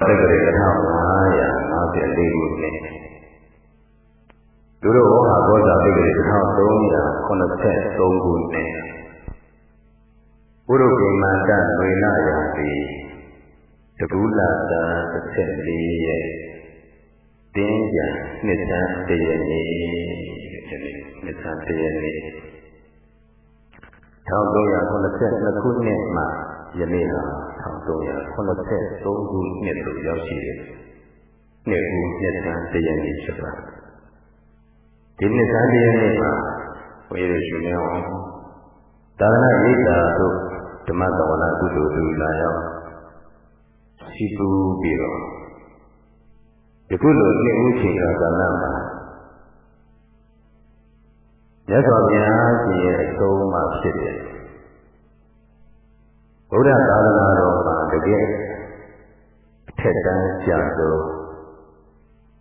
တက္ကရာ1554ခုနှစ်သူတို့ဟောဘောဇာတက္ကရာ1383ခုနှစ်ဘုရုကိမန္တဝေနရာတိတကူလာတာ14ရက်တင်းကြံနှစ်ဆန်းတရနေ့နှစ်ဆန်းတရနေ့1382ခုနှစ်မှာယနေ့ဟာ 1383ခုနှစ်သို့ရောက်ရှိတယ်။နှစ်ဦးနှစ်ဆန်းတရနေ့ဖြစ်ပါဒီနှစ်ဆန်းတရနေ့မှာဘုရားရှင်များအောင်သာသနာ့ရိပ်သာတို့ဓမ္မသဝနာကုသိုလ်သူလာရောက်ရှိပူပြီးတော့ဒီကုလိုနှစ်ဦးချိန်ကကာလမှာမြတ်စွာဘုရားရှင်ရဲ့အဆုံးအမဖြစ်တယ် ဗုဒ္ဓသာသနာတော်မှာတကယ်အထက်တန်းကျဆုံး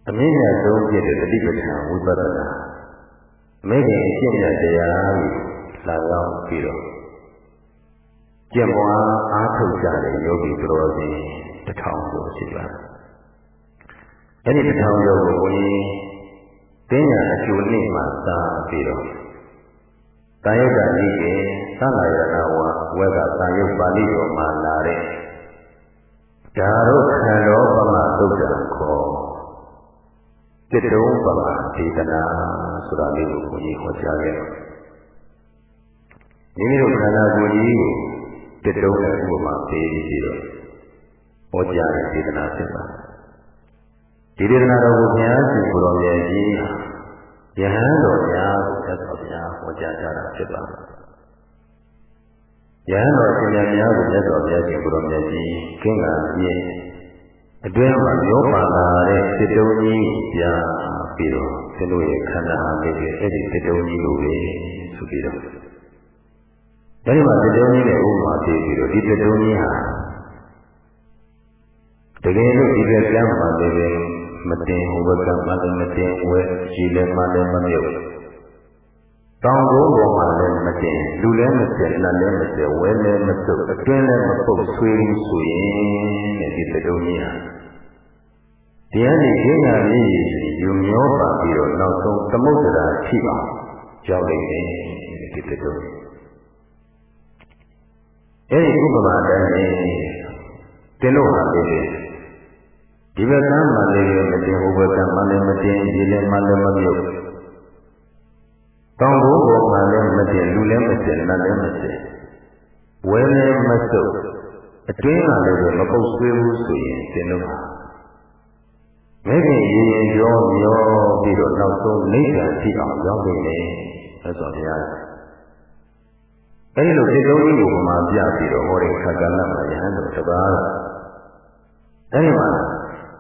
အမြင့်မြတ်ဆုံးဖြစ်တဲ့တတိပဋ္ဌာန်ဝိပဿနာအမေခင်အကျင့်မြတ်တရားကြီးလာရောက်ပြီးတော့ကျင့်ပွားအားထုတ်ကြတဲ့ယောဂီတော်စင်တထောင်ကျော်ရှိပါတယ်။အဲဒီတထောင်ကျော်ကိုဘုန်းကြီးတင်းညာအကျိုးနေ့မှာသာပြီးတော့တာယုတ်ကကြီးက သံဃာရဏဝဝဲကတာယုတ်ပါဠိတော်မှာလာတဲ့ဒါတို့ခန္ဓာပမသုတ်တံခေါ်တတုံးပမဒေသနာဆိုတာလေးကိုဘုန်းကြီးဟောကြားခဲ့တယ်။မိမိတို့ခန္ဓာကိုယ်ကြီးကိုတတုံးနဲ့ဥပမာပေးပြီးတော့ဟောကြားတဲ့ဒေသနာဖြစ်ပါတယ်။ဒီဒေသနာတော်ကိုဘုရားရှင်ကိုယ်တော်မြတ်ကြီးယဟန်တော်များကိုသက်တော်ဘုရားဟောကြားကြတာဖြစ်ပါတယ်။ ယဟန်တော်ရှင်များကိုသက်တော်ဘုရားရှင်ကိုယ်တော်မြတ်ကြီးကင်းလာပြီးအတွင်းမှာရောပါလာတဲ့စိတ်တုံးကြီးပြပြီးတော့သင်တို့ရဲ့ခန္ဓာဟာလေးအဲ့ဒီစိတ်တုံးကြီးကိုပဲဆိုပြီးတော့အဲဒီမှာစိတ်တုံးကြီးနဲ့ဥပမာပြပြီးတော့ဒီစိတ်တုံးကြီးဟာတကယ်လို့ဒီကကျမ်းမှာလည်းမတင်ဟိုဘက်ကမှလည်းမတင်ဝဲရှိလည်းမှလည်းမမြုပ် တောင်ကုန်းပေါ်မှာလည်းမတင်လူလည်းမတင်နတ်လည်းမတင်ဝဲလည်းမစုပ်အတွင်းလည်းမပုတ်ဆွေးဘူးဆိုရင်တဲ့ဒီသတုံးကြီးဟာတရားနဲ့ကျင့်တာလေးယူမျောပါပြီးတော့နောက်ဆုံးသမုဒ္ဒရာရှိပါကြောက်လိုက်တယ်ဒီသတုံးအဲဒီဥပမာတိုင်းတင်လို့ဟာလေးဒီဘက်ကမှလည်းမတင်ဟိုဘက်ကမှလည်းမတင်ဒီလည်းမှလည်းမပြု တ်တောင်ဘိုးပေါ်မှလည်းမတင်လူလည်းမတင်နတ်လည်းမတင်ဝဲလည်းမစုပ်အတွင်းကလည်းမပုတ်ဆွေးဘူးဆိုရင်တင်လို့ပါမဲခင်ရေရင်ကြောမျောပြီးတော့နောက်ဆုံးနိဗ္ဗာန်ရှိအောင်ရောက်နေတယ်ဆက်ဆိုဘုရားအဲဒီလိုစိတ်လုံးကြီးကိုပမာပြပြီးတော့ဟောတဲ့ခက္ကလမှာယဟန်တို့တပါးအဲဒီမှာ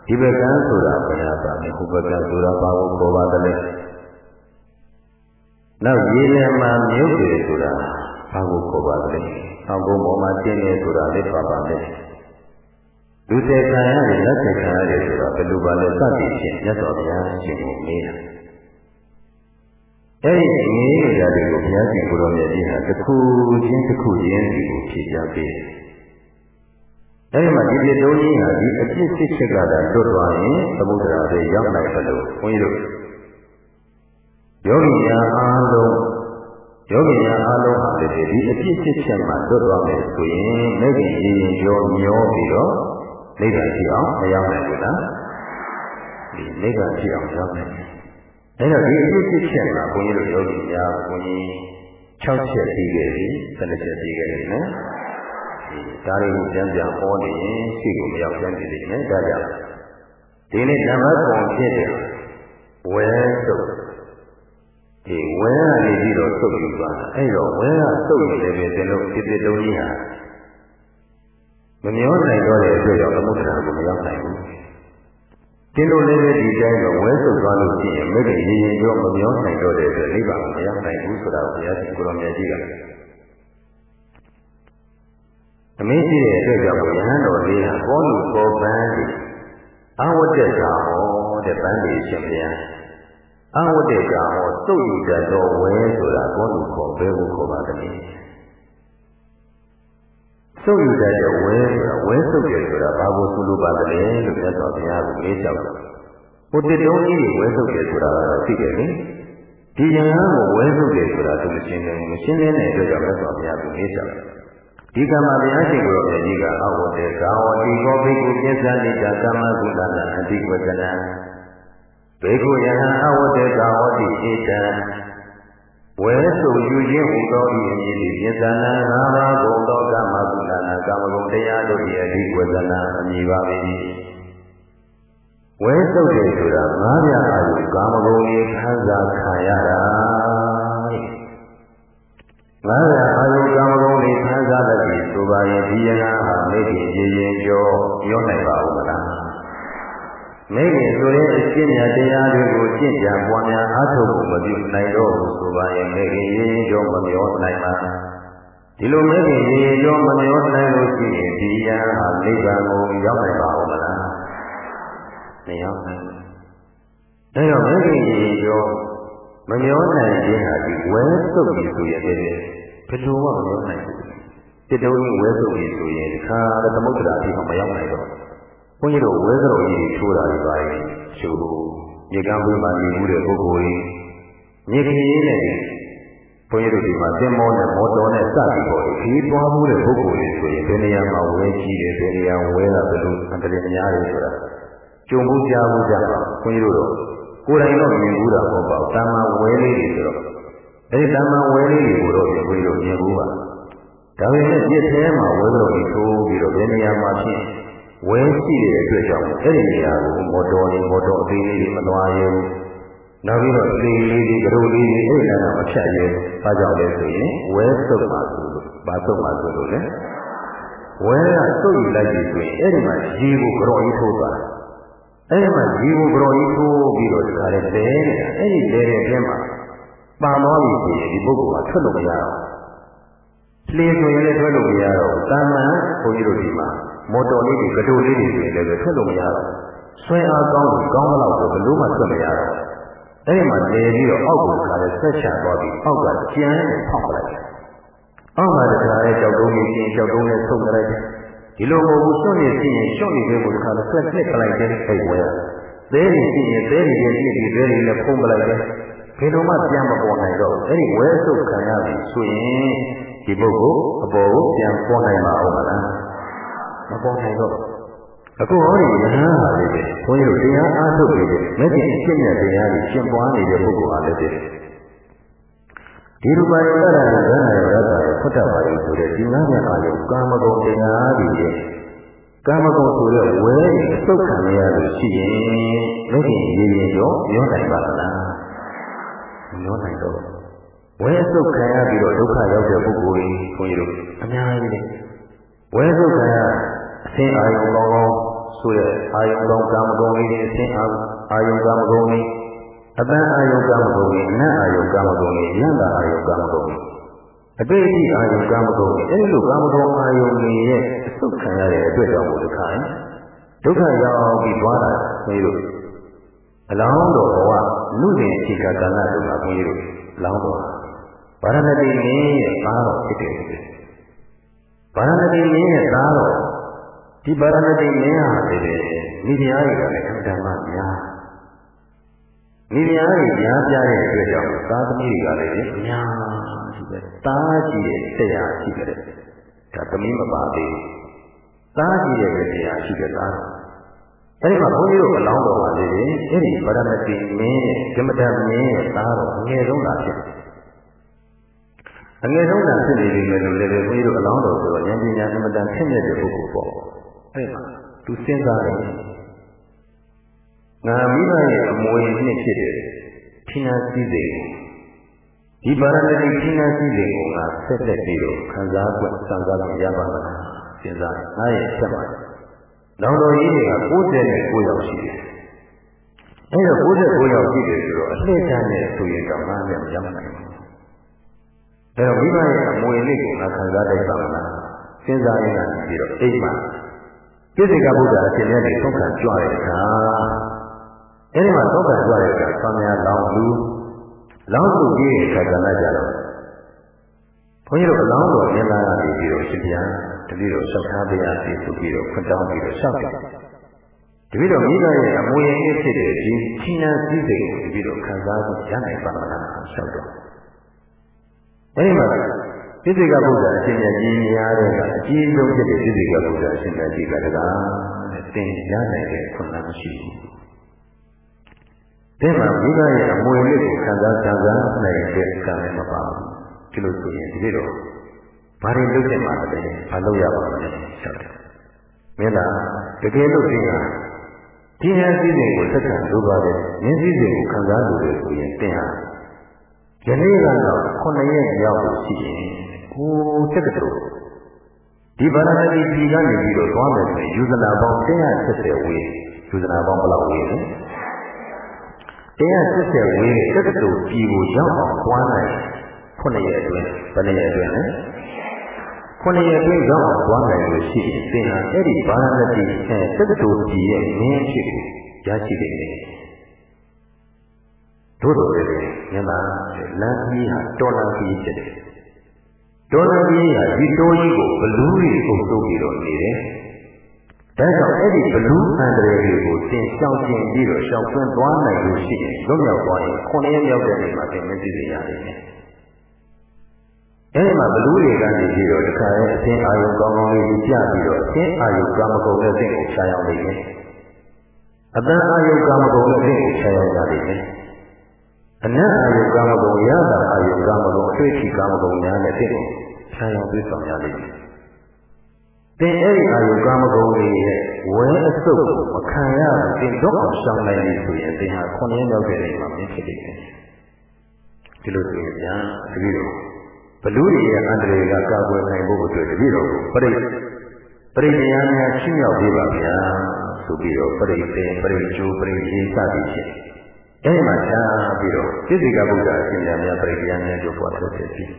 ဒီဘက်ကန်းဆိုတာဘယ်ဟာပါလဲဟိုဘက်ကန်းဆိုတာဘာကိုခေါ်ပါသလဲ နောက်ရေလယ်မှာမြုပ်တယ်ဆိုတာဘာကိုခေါ်ပါသလဲအောက်ဘုံပေါ်မှာတင်းနေဆိုတာလည်းပါပါမယ်လူစေခံရတယ်လက်စေခံရတယ်ဆိုတာဘယ်လိုပါလဲစသည်ဖြင့်မြတ်စွာဘုရားရှင်ကိုမေးတာအဲဒီငေးနေကြတယ်ကိုဘုရားရှင်ကိုယ်တော်မြတ်ကြီးဟာတစ်ခုချင်းတစ်ခုချင်းဒီကိုဖြေပြပေးတယ်အဲဒီမှာဒီပြတုံးကြီးဟာဒီအပြစ်စစ်ချက်ကသာလွတ်သွားရင်သမုဒ္ဒရာတွေရောက်နိုင်တယ်လို့ဘုန်းကြီးတို့ ယောဂီများအားလုံးယောဂီများအားလုံးဟာလည်းဒီအပြစ်စစ်ချက်မှာလွတ်သွားမယ်ဆိုရင်လက်ကြီးရင်းရောမျောပြီးတော့နိဗ္ဗာန်ရှိအောင်မရောက်နိုင်ဘူးလားဒီနိဗ္ဗာန်ရှိအောင်ရောက်နိုင်တယ်အဲတော့ဒီအပြစ်စစ်ချက်မှာဘုန်းကြီးတို့ယောဂီများဘုန်းကြီး6ချက်ပြီးခဲ့ပြီ7ချက်ပြီးခဲ့ပြီနော်ဒါတွေကိုပြန်ပြန်ဟောနေရင်ရှိကိုမရောက်ပြန်နေလိမ့်မယ်ဒါကြောင့်ဒီနေ့ဓမ္မပုံဖြစ်တဲ့ဝဲစုပ် ဒီဝဲကနေပြီးတော့စုပ်ယူသွားတာအဲ့တော့ဝဲကစုပ်နေတယ်ပဲသင်တို့ဒီပြတုံးကြီးဟာမမျောနိုင်တော့တဲ့အတွက်ကြောင့်သမုဒ္ဒရာကိုမရောက်နိုင်ဘူးကျင်းတို့လည်းပဲဒီတိုင်းတော့ဝဲစုပ်သွားလို့ရှိရင်မိခင်ရေရင်ကြောမမျောနိုင်တော့တဲ့အတွက်နိဗ္ဗာန်ကိုမရောက်နိုင်ဘူးဆိုတာကိုဘုရားရှင်ကိုရောမြတ်ကြီးကအမင်းရှိတဲ့အတွက်ကြောင့်ယဟန်တော်လေးဟာဘောလူပေါ်ပန်းဒီအဝတ္တကာဟောတဲ့ပန်းလေးရှင်ဘုရား အဝတ္တကာဟောတုတ်ယူတတ်သောဝဲဆိုတာဘောလူခေါ်ဘဲကိုခေါ်ပါသနည်းစုပ်ယူတတ်တဲ့ဝဲဆိုတာဝဲစုပ်တယ်ဆိုတာဘာကိုဆိုလိုပါသလဲလို့မြတ်စွာဘုရားကမေးလျှောက်တယ်။ဟိုတစ်တုံးကြီးဝဲစုပ်တယ်ဆိုတာကတော့သိတယ်လေ။ဒီယဟန်ကိုဝဲစုပ်တယ်ဆိုတာသူမရှင်းဘူးမရှင်းတဲ့အတွက်ကြောင့်မြတ်စွာဘုရားကမေးလျှောက်တယ်။ဒီကမ္မဘုရားရှင်ကိုယ်တော်ကြီးကအဝတ္တေကာဝတိကောဘိက္ခုပစ္စနိတကမ္မကုလနာအတိဝဇနံ ဘေကုယဟံအဝတ္တေကာဝတိဣတံဝဲဆိုယူခြင်းဟူသောဤအမည်သည်ပြဇာနာငါးပါးကုန်သောကမ္မကုလနာကာမဂုဏ်တရားတို့၏အဓိဝဇနာအမည်ပါပေ၏ဝဲဆုပ်တယ်ဆိုတာငါးပြားအာယုကာမဂုဏ်၏ခံစားခံရတာငါးပြားအာယုကာမဂုဏ်၏ခံစားတတ်ပြီးဆိုပါရင်ဒီယနာဟာမိခင်ရည်ရင်ကျော်ပြောနိုင်ပါဦးမလား မိခင်ဆိုရင်အရှင်းမြတ်တရားတွေကိုကျင့်ကြံပွားများအားထုတ်ဖို့မပြုနိုင်တော့ဘူးဆိုပါရင်မိခင်ရေရောမမျောနိုင်ပါဒီလိုမိခင်ရေရောမမျောနိုင်လို့ရှိရင်ဒီယံဟာနိဗ္ဗာန်ကိုရောက်နိုင်ပါဦးမလားမရောက်နိုင်ဘူးဒါကြောင့်မိခင်ရေရောမမျောနိုင်ခြင်းဟာဒီဝဲစုပ်ပြီးဆိုရတဲ့ဘယ်လိုမှမမျောနိုင်ဘူးတတုံးဝဲစုပ်ပြီးဆိုရင်ဒီခါသမုဒ္ဒရာအထိမရောက်နိုင်တော့ဘု န်းကြီးတို့ဝဲကြော်ကြီးထိုးတာတွေပါရင်ချိုးမြေကမ်းဘေးမှာနေမှုတဲ့ပုဂ္ဂိုလ်ကြီးမြေကြီးရေးနဲ့ဘုန်းကြီးတို့ဒီမှာသင်္ဘောနဲ့မော်တော်နဲ့စပြီးပေါ်ဒီသွားမှုတဲ့ပုဂ္ဂိုလ်ကြီးဆိုရင်ဘယ်နေရာမှာဝဲကြီးတယ်ဘယ်နေရာဝဲတာဘယ်လိုအန္တရာယ်များတယ်ဆိုတာကြုံမှုကြားမှုကြပါဘုန်းကြီးတို့တော့ကိုယ်တိုင်တော့မြင်ဘူးတာမဟုတ်ပါဘူးတာမန်ဝဲလေးတွေဆိုတော့အဲဒီတာမန်ဝဲလေးတွေကိုတော့ဘုန်းကြီးတို့မြင်ဘူးပါဒါပေမဲ့ပြည့်ထဲမှာဝဲတော်ကြီးထိုးပြီးတော့ဘယ်နေရာမှာဖြစ် ဝဲရှိတဲ့အတွက်ကြောင့်အဲ့ဒီနေရာကိုမော်တော်လေးမော်တော်အသေးလေးတွေမသွားရဘူး။နောက်ပြီးတော့လေလေးတွေကြိုးလေးတွေအဲ့ဒါကမဖြတ်ရဲဘူး။ဘာကြောင့်လဲဆိုရင်ဝဲစုပ်ပါဆိုလို့ဘာစုပ်ပါဆိုလို့လဲ။ဝဲကစုပ်ယူလိုက်ပြီဆိုရင်အဲ့ဒီမှာရေကိုကြော်ကြီးထိုးသွားတယ်။အဲ့ဒီမှာရေကိုကြော်ကြီးထိုးပြီးတော့ဒီကလေးလဲနေတာအဲ့ဒီလဲတဲ့ပြင်မှာပါသွားပြီဆိုရင်ဒီပုဂ္ဂိုလ်ကထွက်လို့မရတော့ဘူး။လေဆိုရင်လည်းထွက်လို့မရတော့ဘူး။တာမန်ဘုန်းကြီးတို့ဒီမှာ မော်တော်လေးတွေကတိုလေးတွေဆိုရင်လည်းထွက်လို့မရတော့ဆွဲအားကောင်းလို့ကောင်းတော့ဆိုဘလို့မှထွက်မရတော့အဲ့ဒီမှာနေပြီးတော့အောက်ကိုခါလဲဆက်ချသွားပြီးအောက်ကကျန်းနဲ့ဖောက်လိုက်အောက်မှာတခါလဲကြောက်တုံးကြီးချင်းကြောက်တုံးနဲ့ဆုပ်လိုက်တယ်ဒီလိုမဟုတ်ဘူးစွန့်ရစီရင်ရှော့နေသေးဘူးတခါလဲဆက်နှစ်ပလိုက်တဲ့အိတ်ဝဲသဲရီစီရင်သဲရီရဲ့ပြည့်ပြီးသဲရီနဲ့ဖုံးပလိုက်တယ်ဘယ်လိုမှပြန်မပေါ်နိုင်တော့အဲ့ဒီဝဲဆုပ်ခံရပြီဆိုရင်ဒီပုဂ္ဂိုလ်အပေါ်ကိုပြန်ပေါ်နိုင်မှာဟုတ်မလား မပေါ်နိုင်တော့အခုဟောဒီယဟန်ဟာလေးပဲဘုန်းကြီးတို့တရားအားထုတ်ပြီးတဲ့မဂ္ဂင်အရှင်းမြတ်တရားကြီးရှင်းပွားနေတဲ့ပုဂ္ဂိုလ်ဟာလည်းတဲ့ဒီရူပယတရဏဇာနာယရတ္တယဖတ်တာပါလို့ဆိုတဲ့ဒီငါးမြတ်အာယုကာမဂုဏ်တရားကြီးရဲ့ကာမဂုဏ်ဆိုတဲ့ဝဲအစုပ်ခံရလို့ရှိရင်မဂ္ဂင်ရည်ရည်ရောရောနိုင်ပါလားမရောနိုင်တော့ဝဲအစုပ်ခံရပြီးတော့ဒုက္ခရောက်တဲ့ပုဂ္ဂိုလ်ကြီးဘုန်းကြီးတို့အများကြီးဝဲစုပ်ခံရ အသင်အာယုံကောင်းကောင်းဆိုရအာယုံကောင်းကာမဂုဏ်လေးအသင်အာအာယုံကာမဂုဏ်လေးအတန်အာယုံကာမဂုဏ်လေးအနတ်အာယုံကာမဂုဏ်လေးယန္တာအာယုံကာမဂုဏ်လေးအတိတ်အအာယုံကာမဂုဏ်လေးအဲဒီလိုကာမဂုဏ်အာယုံလေးရဲ့အဆုတ်ခံရတဲ့အတွက်ကြောင့်ဘုရားဒုက္ခရောက်ပြီးသွားတာခွင့်လို့အလောင်းတော်ဘဝလူရင်ခြေကကဏ္ဍဒုက္ခခွင့်လို့လောင်းတော်ဗာရဏတိမင်းရဲ့သားတော်ဖြစ်တယ်ဗာရဏတိမင်းရဲ့သားတော် ဒီဗာရဏတိမင်းဟာတည်းမိဖုရားတွေကလည်းအမှန်မှများမိဖုရားတွေများပြတဲ့အတွက်ကြောင့်သာသမီတွေကလည်းအများကြီးပဲတားကြည့်တဲ့တရားရှိကြတယ်ဒါသမီးမပါသေးဘူးတားကြည့်တဲ့တရားရှိတဲ့သားအဲဒီမှာဘုန်းကြီးတို့အလောင်းတော်ပါလေအဲ့ဒီဗာရဏတိမင်းရဲ့ဓမ္မတမင်းရဲ့သားတော်အငယ်ဆုံးလာဖြစ်တယ်အငယ်ဆုံးတန်ဖြစ်နေပြီလေလို့လည်းဘုန်းကြီးတို့အလောင်းတော်ဆိုတော့ဉာဏ်ပညာအမတန်ဖြစ်နေတဲ့ပုဂ္ဂိုလ်ပေါ့ အဲ့မှာသူစဉ်းစားတယ်ငါမိဘရဲ့အမွေနှစ်ဖြစ်တဲ့ဌိနာစည်းစိမ်ဒီပါရဏတိဌိနာစည်းစိမ်ကိုငါဆက်လက်ပြီးတော့ခံစား권စံစားလို့ရပါမလားစဉ်းစားငါရဲ့ဆက်ပါလောင်တော်ကြီးတွေက69ယောက်ရှိတယ်အဲ့တော့69ယောက်ရှိတယ်ဆိုတော့အလှည့်ချမ်းနဲ့ဆိုရင်တော့ငါလည်းမရမနိုင်ဘူးအဲတော့မိဘရဲ့အမွေလေးကိုငါခံစားတတ်ပါမလားစဉ်းစားရင်းကပြီးတော့အိမ်မှာ ပြည့်စေကဗုဒ္ဓအရှင်မြတ်တွေသုံးခံကြွတဲ့အခါအဲဒီမှာသုံးခံကြွတဲ့အခါသံဃာလောင်လူလောင်စုကြီးရဲ့ခန္ဓာနဲ့ကြတော့ဘဘုန်းကြီးတို့အလောင်းတော်မြင်လာနေပြီးတော့ရှင်ဗျာတတိတော်လျှောက်ထားပေးရစီဆိုပြီးတော့ခွင့်တောင်းပြီးတော့လျှောက်တယ်တတိတော်မိဘရဲ့အမွေအနှစ်ဖြစ်တဲ့ဒီချင်းညာစည်းစိမ်ကိုတတိတော်ခံစားဖို့ရနိုင်ပါမလားလျှောက်တော့အဲဒီမှာ ပြိစိကဗုဒ္ဓအရှင်မြတ်ကြီးများတဲ့ကအကြီးဆုံးဖြစ်တဲ့ပြိစိကဗုဒ္ဓအရှင်မြတ်ကြီးကတကားနဲ့တင်ရနိုင်တဲ့ခွင့်လမ်းမရှိဘူး။ဒီမှာမိဘရဲ့အမွေအနှစ်ကိုခံစားခံစားနိုင်တဲ့ကံလည်းမပါဘူး။ဒီလိုဆိုရင်ဒီလိုဘာတွေလုပ်နေမှာလဲ။ဘာလုပ်ရပါမလဲ။ဆက်တယ်။မင်းလားတကယ်လို့သင်ကဒီဉာဏ်စည်းစိမ်ကိုသက်သာလိုပါတယ်။ဉာဏ်စည်းစိမ်ကိုခံစားလို့ဆိုရင်သင်ဟာယနေ့ကတော့9ရက်ရောက်လို့ရှိရင် ကိုတက္ကသိုလ်ဒီဗန္ဒနာတိပြည်ကနေပြီးတော့သွားမယ်ဆိုရင်ယူဇနာပေါင်း170ဝေးယူဇနာပေါင်းဘယ်လောက်ဝေးလဲ170ဝေးတဲ့တက္ကသိုလ်ပြည်ကိုရောက်အောင်သွားနိုင်9ရက်အတွင်းဘယ်နှစ်ရက်အတွင်းလဲ9ရက်အတွင်းရောက်အောင်သွားနိုင်လို့ရှိရင်သင်ဟာအဲ့ဒီဗန္ဒနာတိတက္ကသိုလ်ပြည်ရဲ့ငင်းဖြစ်ကိုရရှိတယ်တို့တော်လည်းမြန်မာလမ်းကြီးဟာတော်လမ်းကြီးဖြစ်တယ် တော်လမ်းကြီးဟာဒီတိုးကြီးကိုဘလူးကြီးကိုတိုးပြီးတော့နေတယ်ဒါကြောင့်အဲ့ဒီဘလူးအန္တရာယ်တွေကိုသင်ရှောင်ကျင်ပြီးတော့ရှောင်ကွင်းသွားနိုင်လို့ရှိရင်လွတ်မြောက်သွားရင်ခုနှစ်ရက်မြောက်တဲ့နေ့မှာသင်မသိစေရတယ်အဲဒီမှာဘလူးတွေကနေပြီးတော့တခါရဲ့အသင်အာယုကောင်းကောင်းလေးကြီးပြပြီးတော့အသင်အာယုကာမဂုဏ်နဲ့သင်ကိုခြားရောက်နေတယ်အတန်အာယုကာမဂုဏ်နဲ့သင်ကိုခြားရောက်ကြလိမ့်မယ်အနတ်အာယုကာမဂုဏ်ရတာအာယုကာမဂုဏ်အတွေ့အထိကာမဂုဏ်များနဲ့တင့် ဖြာရောင်ပြဆောင်ရလိမ့်မယ်။သင်အဲ့ဒီအာယုကာမဂုဏ်တွေရဲ့ဝဲအစုပ်ကိုမခံရဘူးသင်တော့အောင်ရှောင်နိုင်ပြီဆိုရင်သင်ဟာခုနှစ်ရောက်တဲ့နေ့မှာမဖြစ်နိုင်ဘူး။ဒီလိုဆိုရင်ဗျာတပည့်တော်ဘလူတွေရဲ့အန္တရာယ်ကကာကွယ်နိုင်ဖို့အတွက်တပည့်တော်ပရိပရိတရားများရှင်းရောက်ပေးပါဗျာဆိုပြီးတော့ပရိသေပရိကျိုးပရိရေးစသည်ဖြင့်အဲဒီမှာရှားပြီးတော့သိစိကဗုဒ္ဓအရှင်များပြိတရားများတို့ပေါ်ထုတ်ဖြစ်ပြီး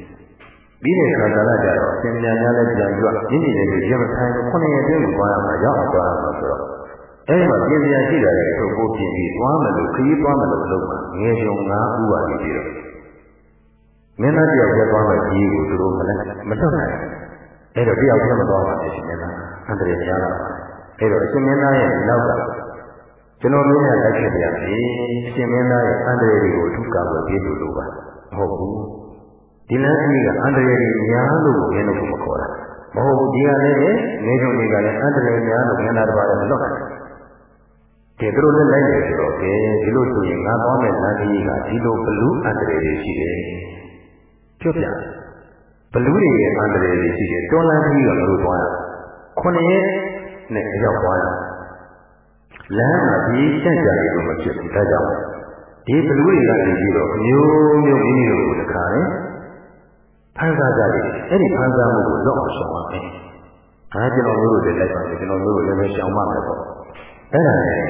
ပြီးတဲ့ခါကာလကျတော့အရှင်များများလည်းပြန်ကြွမြင့်မြင့်လေးရမဆိုင်ခုနှစ်ရက်တည်းကိုသွားရမှာရောက်အောင်သွားရမှာဆိုတော့အဲဒီမှာပြင်စရာရှိတာလည်းထုတ်ဖို့ပြင်ပြီးသွားမယ်လို့ခရီးသွားမယ်လို့လုပ်မှာငယ်ကြုံ၅ဦးပါပြီးတော့မင်းသားတယောက်ကျသွားမယ်ကြီးကိုသူတို့မလဲမတော့နိုင်အဲ့တော့တယောက်တည်းမသွားပါနဲ့ရှင်မင်းသားအန္တရာယ်များလာပါအဲ့တော့အရှင်မင်းသားရဲ့နောက်ကကျွန်တော်မင်းရလက်ချက်ပြပြီအရှင်မင်းသားရဲ့အန္တရာယ်တွေကိုအထူးကာကွယ်ပေးလို့လို့ပါမဟုတ်ဘူး ဒီလမ်းအကြီးကအန္တရာယ်တွေများလို့ရင်းလို့မခေါ်တာမဟုတ်ဘူးဒီကလည်းနေကြုံတွေကလည်းအန္တရာယ်များလို့ခန္ဓာတစ်ပါးလည်းမလွတ်နိုင်ကဲသူတို့လည်းလိုက်နေဆိုတော့ကဲဒီလိုဆိုရင်ငါသွားမယ့်လမ်းကြီးကဒီလိုဘလူးအန္တရာယ်တွေရှိတယ်ပြောပြဘလူးတွေရဲ့အန္တရာယ်တွေရှိတယ်တွန်းလန်းကြီးကလို့သွားရခုနှစ်ရက်နဲ့ရောက်သွားတယ်လမ်းမှာဒီစက်ကြရလို့မဖြစ်ဘူးဒါကြောင့်ဒီဘလူးတွေကနေပြီးတော့မျိုးမျိုးမိမိတို့ကိုတခါလေ ဖန်ဆာကြတယ်အဲ့ဒီဖန်ဆာမှုကိုလော့အောင်ရှောင်ပါမယ်ဒါကျွန်တော်တို့တွေလိုက်ပါမယ်ကျွန်တော်တို့လည်းပဲရှောင်ပါမယ်ပေါ့အဲ့ဒါနဲ့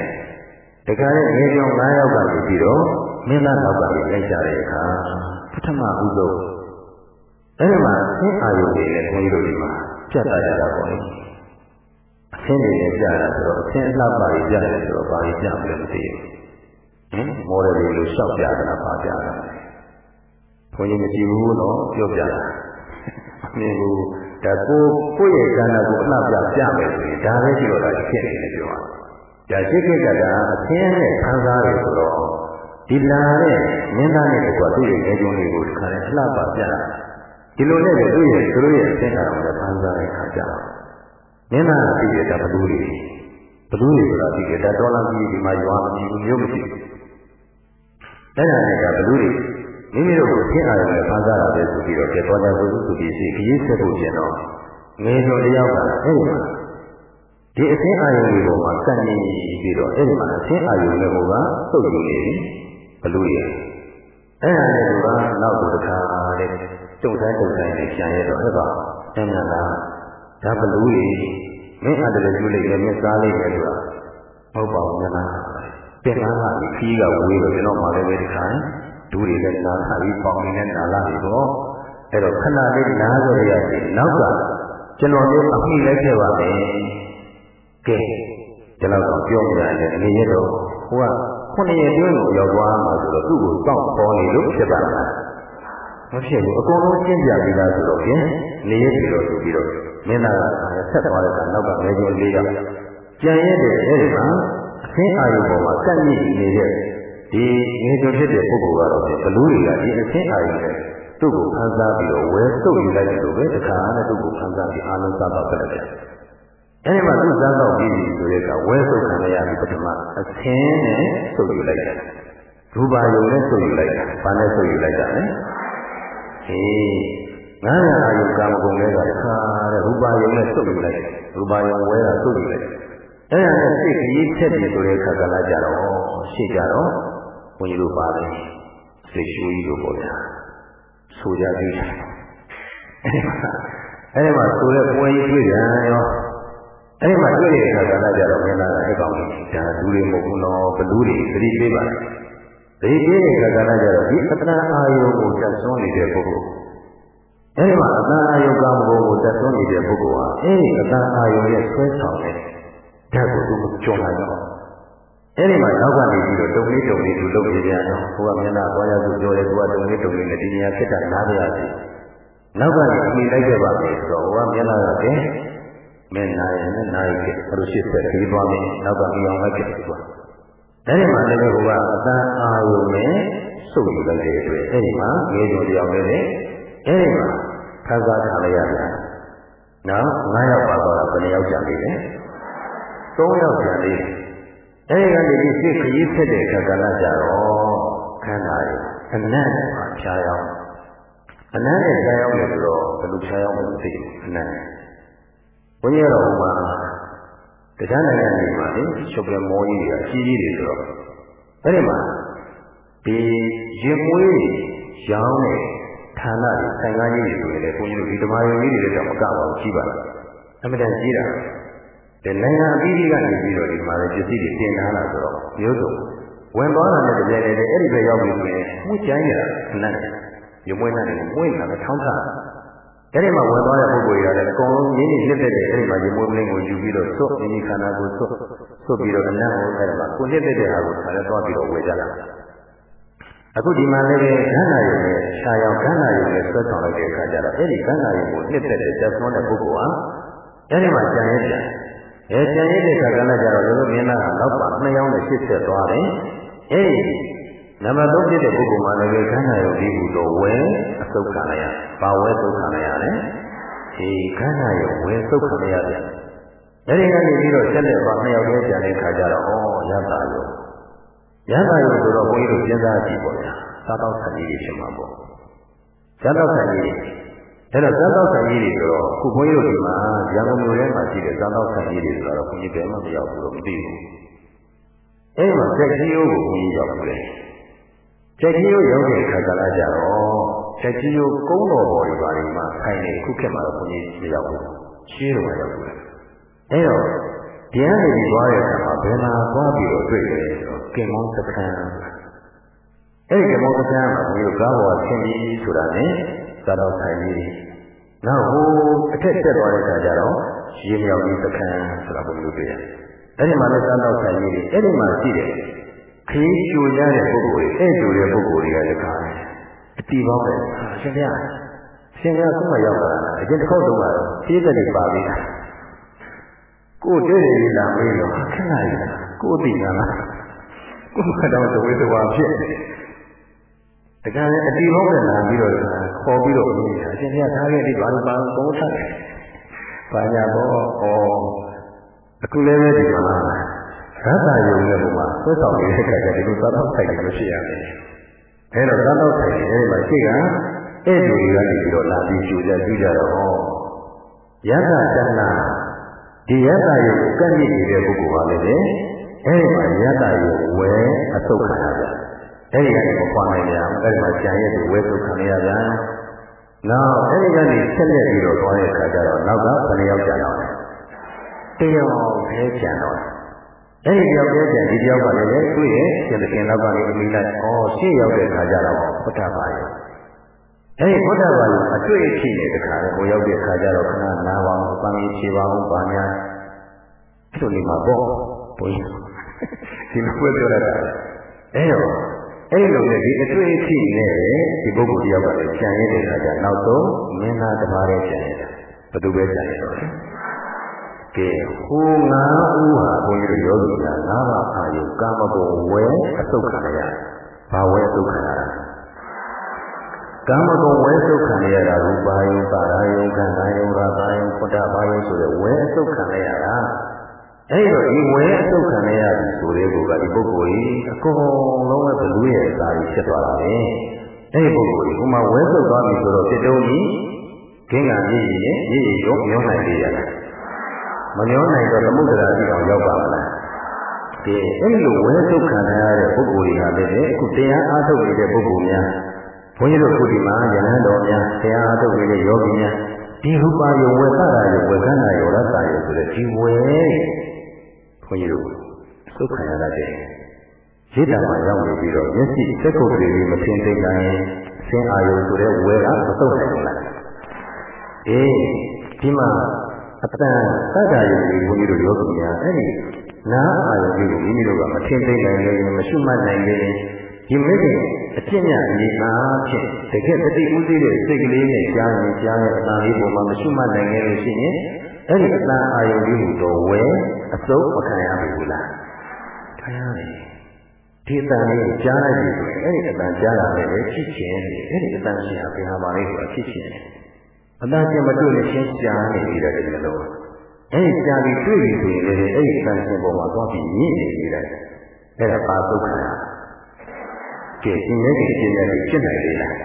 တခါလေငယ်ကြောင်9ယောက်ကနေပြီးတော့မင်းသားနောက်ကနေလိုက်ကြတဲ့အခါပထမဦးဆုံးအဲ့ဒီမှာအင်းအာယုတွေလည်းခွန်ကြီးတို့ဒီမှာပြတ်သွားကြတာပေါ့လေအဆင်းတွေလည်းပြတာဆိုတော့အဆင်းအလှပါကြီးပြတယ်ဆိုတော့ဘာကြီးပြမလဲမသိဘူးဟင်မော်ဒယ်တွေလို့ရှောက်ပြတာပါပြတာ ဘုန်းကြီးမကြည့်ဘူးတော့ပြောပြတာအမြင်ကိုဒါကိုကိုယ့်ရဲ့ကံနာကိုအလှပြပြမယ်ဆိုရင်ဒါပဲရှိတော့တာဖြစ်နေတယ်ပြောတာဒါရှိခဲ့ကြတာအဆင်းနဲ့ခံစားရဆိုတော့ဒီလာတဲ့မင်းသားနဲ့တကွာသူ့ရဲ့ငယ်ကျွန်းလေးကိုတခါလဲအလှပါပြတာဒီလိုနဲ့သူ့ရဲ့သူတို့ရဲ့အဆင်းအာရုံနဲ့ခံစားရခါကြတာမင်းသားကသိတဲ့ဒါဘလူးတွေဘလူးတွေဆိုတာသိတယ်ဒါတော်လာကြီးဒီမှာရွာမကြည့်ဘူးမျိုးမရှိဘူးအဲ့ဒါနဲ့ကဘလူးတွေ မိမိတို့ကိုသိအာရုံနဲ့ဖန်ဆားတာပဲဆိုပြီးတော့ကြတော်ကြဖို့သူဒီစီခရီးဆက်ဖို့ပြန်တော့ငယ်တော်တယောက်ကအဲ့ဒီမှာဒီအသင်းအာယုံတွေပေါ်မှာစံနေပြီးတော့အဲ့ဒီမှာအသင်းအာယုံတွေကိုကသုတ်ယူနေပြီဘလူးတွေအဲ့ဒါနဲ့ကနောက်တစ်ခါတဲ့တုံတိုင်းတုံတိုင်းနဲ့ပြန်ရတော့ဟဲ့ပါအမှန်လားဒါဘလူးတွေမင်းအတလည်းကျူးလိုက်တယ်မင်းစားလိုက်တယ်ဆိုတာဟုတ်ပါဘူးများလားပြန်လာတာခီးကဝေးတော့ကျွန်တော်မှလည်းပဲဒီခါ ဒူးတွေလည်းနားထားပြီးပေါင်နေတဲ့နာလာပြီပေါ့အဲ့တော့ခဏလေးနားဆိုရရတယ်နောက်ကကျွန်တော်တို့အမိလိုက်ခဲ့ပါမယ်ကဲကျွန်တော်ကပြောနေတယ်အနေရတော့ဟိုကခုနှစ်ရက်တွင်းကိုရောက်သွားမှာဆိုတော့သူ့ကိုတောက်ပေါ်နေလို့ဖြစ်ပါလားမဖြစ်ဘူးအကုန်လုံးကျင့်ကြပြီးသားဆိုတော့ဖြင့်နေရပြီတော့ဆိုပြီးတော့မင်းသားကဆက်သွားတဲ့ကနောက်ကငယ်ချင်းလေးကကြံရတဲ့အဲဒီမှာအသင်းအာယုပေါ်မှာကန့်ညိနေတဲ့ ဒီငယ်ချင်းဖြစ်တဲ့ပုဂ္ဂိုလ်ကတော့ဘလူးတွေကဒီအသင်းအာယုနဲ့သူ့ကိုဖန်ဆားပြီးတော့ဝဲစုပ်ယူလိုက်တယ်လို့ပဲတခါနဲ့သူ့ကိုဖန်ဆားပြီးအာလုံးစားတော့ပြလိုက်တယ်အဲဒီမှာသူ့စားတော့ပြီးပြီဆိုတဲ့ကဝဲစုပ်ခံရပြီးပထမအသင်းနဲ့စုပ်ယူလိုက်တယ်ရူပါယုံနဲ့စုပ်ယူလိုက်တာဘာနဲ့စုပ်ယူလိုက်တာလဲအေးငါးရာအာယုကာမဂုဏ်လေးကတခါတဲ့ရူပါယုံနဲ့စုပ်ယူလိုက်ရူပါယုံဝဲတာစုပ်ယူလိုက်အဲ့ဒါနဲ့စိတ်ကြီးချက်ပြီဆိုတဲ့ခါကလာကြတော့ရှေ့ကြတော့ ဘုန်းကြီးတို့ပါတယ်စိတ်ရှူကြီးတို့ပေါ့ဗျာဆိုကြသေးတယ်အဲ့ဒီမှာဆိုတဲ့ပွဲကြီးတွေ့ကြရောအဲ့ဒီမှာတွေ့တဲ့အခါကလည်းကြတော့မင်းသားကအဲ့ကောင်ကြီးဒါလူတွေမဟုတ်ဘူးနော်ဘလူတွေသတိပေးပါသတိပေးတဲ့အခါကလည်းကြတော့ဒီအတ္တအာယုကိုတက်ဆုံးနေတဲ့ပုဂ္ဂိုလ်အဲ့ဒီမှာအတ္တအာယုကမ္မဘုံကိုတက်ဆုံးနေတဲ့ပုဂ္ဂိုလ်ဟာအဲ့ဒီအတ္တအာယုရဲ့ဆွဲဆောင်တဲ့ဓာတ်ကိုသူမကြုံနိုင်တော့ အဲ့ဒီမှာနောက်ကနေပြီးတော့တုံလေးတုံလေးသူလုပ်နေကြတော့ဘုရားမျက်နှာသွားရသူပြောတယ်သူကတုံလေးတုံလေးနဲ့ဒီနေရာဖြစ်တာနားရရစီနောက်ကနေအမိလိုက်ခဲ့ပါမယ်ဆိုတော့ဘုရားမျက်နှာကတည်းမင်းနာရင်နဲ့နာရီဖြစ်ဘုရားရှိဆက်ပြီးသွားမယ်နောက်ကပြောင်းလိုက်ခဲ့သူကအဲ့ဒီမှာလည်းဘုရားအတန်အာယုံနဲ့စုပ်ယူလိုက်တဲ့အတွက်အဲ့ဒီမှာငယ်ကျော်တရားလေးနဲ့အဲ့ဒီမှာခါးစားထားလိုက်ရတယ်နော်9ယောက်ပါတော့ဘယ်နှယောက်ကြာသေးလဲ3ယောက်ကြာသေးတယ် အဲဒီကနေဒီစိတ်ခရီးဖြစ်တဲ့အခါကလည်းကြတော့ခန္ဓာရဲ့အနတ်မှာဖြားရောက်အနတ်နဲ့ဖြားရောက်တယ်ဆိုတော့ဘယ်လိုဖြားရောက်မလို့သိအနတ်ဘုန်းကြီးတော်ဟိုမှာတရားနိုင်ငံတွေမှာလေချုပ်ပြမောကြီးတွေအကြီးကြီးတွေဆိုတော့အဲဒီမှာဒီရင်မွေးရောင်းတဲ့ဌာနတွေဆိုင်ကားကြီးတွေဆိုရင်လည်းဘုန်းကြီးတို့ဒီဓမ္မယုံကြီးတွေလည်းတော့မကပါဘူးကြီးပါလားအမှန်တန်ကြီးတာ ဒီနိုင်ငံအပြီးကြီးကနေပြီးတော့ဒီမှာလည်းပစ္စည်းတွေတင်ထားလာဆိုတော့မျိုးစုံဝင်သွားတာနဲ့တကယ်တည်းအဲ့ဒီပဲရောက်ပြီဆိုရင်မှုကျိုင်းရတာနဲ့ရမွေးနဲ့မွေးလာတော့ထောင်းထားအဲ့ဒီမှာဝင်သွားတဲ့ပုဂ္ဂိုလ်တွေကလည်းအကုန်လုံးရင်းနှီးလက်သက်တဲ့အဲ့ဒီမှာရမွေးမလင်းကိုယူပြီးတော့သွတ်မိမိခန္ဓာကိုသွတ်သွတ်ပြီးတော့အနံ့ကိုအဲ့ဒါမှာကိုလက်သက်တဲ့ဟာကိုဒါလည်းသွားပြီးတော့ဝေကြတာအခုဒီမှာလည်းခန္ဓာရုံနဲ့ရှားရောက်ခန္ဓာရုံနဲ့ဆွဲဆောင်လိုက်တဲ့အခါကျတော့အဲ့ဒီခန္ဓာရုံကိုနှစ်သက်တဲ့သက်သွန်းတဲ့ပုဂ္ဂိုလ်ဟာအဲ့ဒီမှာကြံရပြန် အဲကြံရတဲ့ခါကလည်းကြတော့ဒီလိုမြင်တာနောက်ပါနှစ်ယောက်နဲ့ရှစ်ဆက်သွားတယ်အဲဒီနံပါတ်3ဖြစ်တဲ့ပုဂ္ဂိုလ်မှာလည်းခန္ဓာရုပ်ဒီဟုတော့ဝဲအသုတ်ခံရ။ဘာဝဲသုတ်ခံရလဲ။ဒီခန္ဓာရုပ်ဝဲသုတ်ခံရပြန်။အဲဒီကနေပြီးတော့ဆက်လက်ပါနှစ်ယောက်တည်းပြန်တဲ့ခါကျတော့ဩရတာရုပ်။ရတာရုပ်ဆိုတော့ဘုန်းကြီးတို့စဉ်းစားကြည့်ပေါ့ဗျာ။သာတော့ဆံကြီးဖြစ်မှာပေါ့။ဇာတော့ဆံကြီး အဲ့တော့ဇာတော့ဆံကြီးတွေဆိုတော့ခုဘုန်းကြီးတို့ဒီမှာရန်ကုန်မြို့ထဲမှာရှိတဲ့ဇာတော့ဆံကြီးတွေဆိုတော့ဘုန်းကြီးဘယ်မှမရောက်ဘူးလို့မသိဘူး။အဲ့မှာတက်ကြီးရိုးကိုဘုန်းကြီးရောက်တယ်။တက်ကြီးရိုးရောက်တဲ့အခါကလည်းကြတော့တက်ကြီးရိုးကုန်းတော်ပေါ်တွေပါလိမ့်မှာခိုင်နေခုခေတ်မှာတော့ဘုန်းကြီးမရောက်ဘူး။ရှင်းတော့ရောက်တယ်။အဲ့တော့တရားနေပြီးသွားတဲ့အခါမှာဘယ်မှာသွားပြီးတော့တွေ့လဲဆိုတော့ကင်မောင်းစခန်းအဲ့ဒီကင်မောင်းစခန်းမှာဘုန်းကြီးတို့ကားပေါ်ဆင်းပြီးဆိုတာနဲ့သာတော်ဆိုင်လေးတွေ နောက်ဟိုအထက်တက်သွားတဲ့အခါကျတော့ရေမြောက်ကြီးစခန်းဆိုတာဘုန်းကြီးတို့တွေ့ရတယ်။အဲ့ဒီမှာလည်းသာတော်ဆိုင်လေးတွေအဲ့ဒီမှာရှိတယ်ခင်းကျူရတဲ့ပုဂ္ဂိုလ်တွေအဲ့ကျူတဲ့ပုဂ္ဂိုလ်တွေကလည်းခါတယ်အတီပေါင်းတယ်ရှင်ဗျာရှင်ဗျာဆုံးမရောက်လာတာအရင်တစ်ခေါက်တုန်းကတော့ဖြည့်သက်တွေပါပြီးတာကိုတွေ့တယ်လာမေးတော့ခဏရည်ကိုသိတာလားကိုကတော့သဝေသဝါဖြစ်တကယ်လည်းအတီပေါင်းနဲ့လာပြီးတော့ ခေါ်ပြီးတော့ပြောနေတာအရှင်ဗျာထားခဲ့ဒီဘာလို့ပါကုန်းထားတယ်ဘာညာတော့ဩအခုလည်းပဲဒီမှာရသယုံတဲ့ဘုမှာဆွဲဆောင်နေတဲ့ခါကျဒီလိုသာတော့ဆိုင်တယ်လို့ရှိရမယ်အဲတော့သာတော့ဆိုင်တယ်အဲဒီမှာရှိကအဲ့ဒီတွေကနေပြီးတော့လာပြီးကြိုကြကြည့်ကြတော့ယသတဏဒီယသယုံကိုကန့်ညစ်နေတဲ့ပုဂ္ဂိုလ်ဟာလည်းအဲဒီမှာယသယုံဝဲအဆုတ်ခံရကြ အဲ့ဒီကနေမပွားနိုင်ကြဘူးအဲ့ဒီမှာကြံရဲ့သူဝဲဆုတ်ခံရကြနောက်အဲ့ဒီကနေဆက်လက်ပြီးတော့သွားတဲ့အခါကျတော့နောက်ကဘယ်နှယောက်ကြံတော့လဲတယောက်ပဲကြံတော့အဲ့ဒီတယောက်ပဲကြံဒီတယောက်ကလည်းတွေ့ရဲ့ရှင်သခင်နောက်ကနေအမိလိုက်ဩရှေ့ရောက်တဲ့အခါကျတော့ဘုဒ္ဓဘာယအဲ့ဒီဘုဒ္ဓဘာယအတွေ့အထိနဲ့တခါလေဟိုရောက်တဲ့အခါကျတော့ခဏနားပါအောင်ပန်းကြီးခြေပါအောင်ပါများအဲ့လိုနေမှာပေါ့ဘုန်းကြီးဒီလိုပဲပြောရတာအဲ့တော့ အဲ့လိုနဲ့ဒီအတွေ့အထိနဲ့ဒီပုဂ္ဂိုလ်တယောက်ကလည်းကြံရနေတာကနောက်ဆုံးမင်းသားတစ်ပါးလည်းကြံရတာဘယ်သူပဲကြံရတော့လဲကဲဟိုငါဥဟာဘုန်းကြီးတို့ယောဂီများငါးပါးအာယုကာမဂုဏ်ဝဲအသုတ်ခံရဘာဝဲအသုတ်ခံရတာကာမဂုဏ်ဝဲသုတ်ခံရတာရူပါယုပါရာယုကံကာယုရာကာယုဖုဒ္ဓဘာယုဆိုတဲ့ဝဲအသုတ်ခံရတာ အဲ့တော့ဒီဝဲအသုတ်ခံရပြီဆိုတဲ့ကောဒီပုဂ္ဂိုလ်ကြီးအကုန်လုံးပဲဘလူရဲ့အစာကြီးဖြစ်သွားတာပဲအဲ့ဒီပုဂ္ဂိုလ်ကြီးဟိုမှာဝဲသုတ်သွားပြီဆိုတော့ပြတုံးကြီးခင်းကမြည်ရည်မြည်ရည်ရောမျောနိုင်လေရလားမမျောနိုင်တော့သမုဒ္ဒရာကြီးအောင်ရောက်ပါမလားဒီအဲ့လိုဝဲသုတ်ခံရတဲ့ပုဂ္ဂိုလ်တွေကလည်းအခုတရားအားထုတ်နေတဲ့ပုဂ္ဂိုလ်များဘုန်းကြီးတို့ခုဒီမှာယဟန်တော်များတရားအားထုတ်နေတဲ့ယောဂီများဒီရူပါယဝေသရာယဝေကနာယရသယဆိုတဲ့ဒီဝဲ ဘုန်းကြီးတို့သုတ်ခံရတဲ့ရိတ္တမှာရောက်နေပြီးတော့မျက်စိစက်ကုတ်တွေမထင်သိနိုင်ရင်ဆင်းအာယုဆိုတဲ့ဝဲကမသုတ်နိုင်ဘူးလားအေးဒီမှာအတန်သတ္တယုံကြီးဘုန်းကြီးတို့ယောဂီများအဲ့ဒီနာအာယုကြီးကိုမိမိတို့ကမထင်သိနိုင်လေမရှိမှတ်နိုင်လေဒီမိခင်အကျင့်မြအနေအားဖြင့်တကယ်တတိဥသိတဲ့စိတ်ကလေးနဲ့ကြားရင်ကြားရဲ့အတန်လေးပေါ်မှာမရှိမှတ်နိုင်ခဲ့လို့ရှိရင် အဲ့ဒီအတန်အာယုကြီးကိုတော့ဝဲအစုပ်မခံရဘူးလားခံရတယ်ဒီအတန်လေးကိုကြားလိုက်ပြီဆိုရင်အဲ့ဒီအတန်ကြားလာတယ်ချစ်ခြင်းတယ်အဲ့ဒီအတန်ရှင်ဟာဘယ်ဟာပါလဲဆိုတာချစ်ခြင်းတယ်အတန်ရှင်မတွေ့လို့ရှင်းကြားနေပြီတဲ့ဒီလိုလုံးအဲ့ဒီကြားပြီးတွေ့ပြီဆိုရင်လည်းအဲ့ဒီအတန်ရှင်ပေါ်မှာသွားပြီးညစ်နေပြီတဲ့အဲ့ဒါပါသုခရကဲဒီနေ့ဒီအချင်းနဲ့ဖြစ်နိုင်လေလား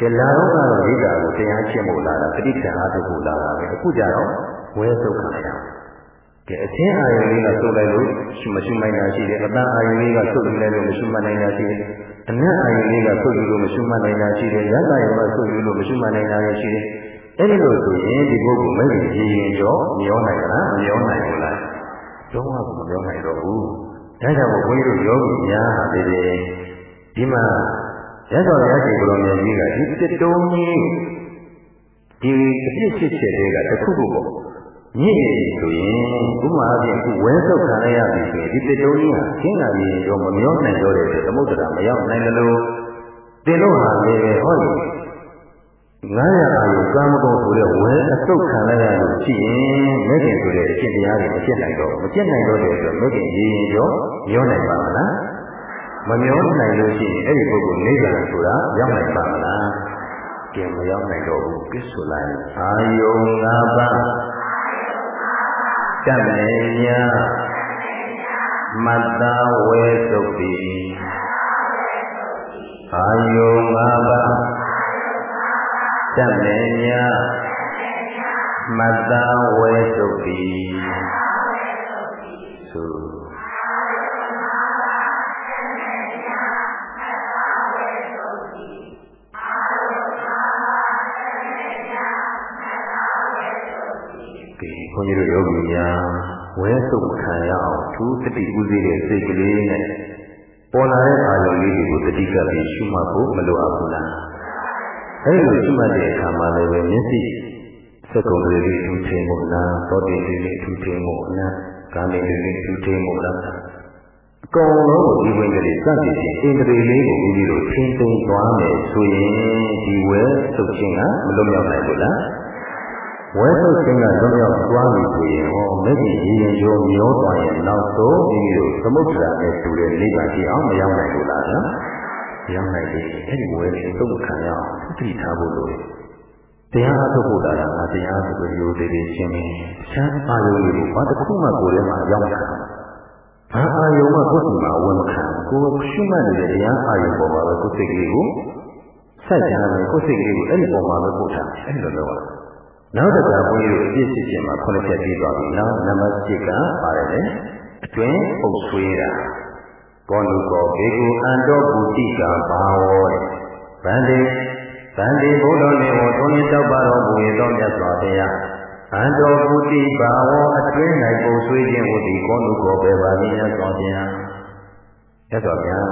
ကဲလာတော့ကတော့ဒိဋ္ဌာကိုတရားရှင်းဖို့လာတာပဋိက္ခာအားထုတ်ဖို့လာတာပဲအခုကြတော့ဝဲသုခရကဲအချင်းအာယုလေးကသုတ်လိုက်လို့မရှိမိုင်းတာရှိတယ်အတန်အာယုလေးကသုတ်လိုက်လို့မရှိမနိုင်တာရှိတယ်အနတ်အာယုလေးကသုတ်လို့မရှိမနိုင်တာရှိတယ်ရတယုကသုတ်လို့မရှိမနိုင်တာရှိတယ်အဲ့ဒီလိုဆိုရင်ဒီပုဂ္ဂိုလ်မဲ့ရင်ရင်ကျော်မျောနိုင်လားမမျောနိုင်ဘူးလားလုံးဝမမျောနိုင်တော့ဘူးဒါကြောင့်ဘုန်းကြီးတို့ယောဂီများဟာဒီဒီမှာ ရသော်ရရှိဘုရားမြတ်ကြီးကဒီတစ်တုံးကြီးဒီအဖြစ်ဖြစ်ချက်တွေကတစ်ခုခုပေါ့ညစ်နေဆိုရင်ဥမာအပြင်ခုဝဲဆုပ်ခံရရပြီဆိုရင်ဒီတစ်တုံးကြီးဟာရှင်းလာရင်တော့မမျောနိုင်တော့တဲ့သမုဒ္ဒရာမရောက်နိုင်တယ်လို့တင်လို့ဟာလေဟောဒီ900အာယုကာမဂုဏ်ဆိုတဲ့ဝဲအဆုပ်ခံရရလို့ရှိရင်မဲ့ခင်ဆိုတဲ့အကျင့်တရားတွေမကျင့်နိုင်တော့မကျင့်နိုင်တော့တဲ့အတွက်မဲ့ခင်ရည်ရင်ရောမျောနိုင်ပါမလား မမျောနိုင်လို့ရှိရင်အဲ့ဒီပုဂ္ဂိုလ်နိဗ္ဗာန်ဆိုတာရောက်နိုင်ပါမလားကဲမရောက်နိုင်တော့ဘူးပြစ်ဆိုလိုက်အာယုံ၅ပါးတတ်နေညာမတ္တဝဲသုတ်တိအာယုံ၅ပါးတတ်နေညာမတ္တဝဲသုတ်တိသု န်းကြီးတို့ယောဂီများဝဲစုပ်ခံရအောင်သူတတိဥသိတဲ့စိတ်ကလေးနဲ့ပေါ်လာတဲ့အာရုံလေးတွေကိုတတိကပြီးရှုမှတ်ဖို့မလိုအပ်ဘူးလားအဲဒီလိုရှုမှတ်တဲ့အခါမှာလည်းပဲမျက်စိစက်ကုန်လေးလေးထူထင်ဖို့လားသောတိလေးလေးထူထင်ဖို့လားကာမေလေးလေးထူထင်ဖို့လားအကုန်လုံးကိုဒီဝင်ကလေးစသည်ဖြင့်အင်္ဂရီလေးကိုဦးကြီးတို့ချင်းသိမ်းသွားမယ်ဆိုရင်ဒီဝဲစုပ်ခြင်းကမလွတ်မြောက်နိုင်ဘူးလား ဝဲထုတ်ခြင်းကလွတ်မြောက်သွားပြီဆိုရင်ဟောမဲ့ကြီးရည်ရောမျောသွားရင်နောက်ဆုံးမိမိတို့သမုဒ္ဒရာနဲ့တူတဲ့နိဗ္ဗာန်ရှိအောင်မရောက်နိုင်ဘူးလားဗျာ။ရောက်နိုင်တယ်အဲ့ဒီဝဲလေးသုံးခံရအောင်သိထားဖို့လိုတယ်။တရားအထုတ်ဖို့တာကတရားဆိုပြီးရိုးသေးသေးရှင်းနေ။ချမ်းအာယုံလေးကိုဘာတစ်ခုမှကိုယ်ထဲမှာရောက်မှာ။ဘာအာယုံမှကိုယ်စီမှာဝင်မခံ။ကိုယ်ရှုမှတ်နေတဲ့တရားအာယုံပေါ်မှာပဲကိုယ်စိတ်ကလေးကိုစိုက်ကြတယ်ကိုယ်စိတ်ကလေးကိုအဲ့ဒီပေါ်မှာပဲပို့ထား။အဲ့လိုလုပ်ရတာ။ နောက်တစ်ခါဘုန်းကြီးတို့အပြည့်စစ်ခြင်းမှာခုနှစ်ချက်ပြီးသွားပြီနော်နံပါတ်7ကပါတယ်လေအတွင်းပုတ်ဆွေးတာကောနုကောဘေကုအန္တောပုတိကဘာဝောတဲ့ဗန္တိဗန္တိဘုဒ္ဓနေဝသုံးရတောက်ပါတော်မူ၏သောမြတ်စွာဘုရားအန္တောပုတိဘာဝောအတွင်း၌ပုတ်ဆွေးခြင်းဟူသည်ကောနုကောဘေပါလိမြတ်စွာဘုရားမြတ်စွာဘုရား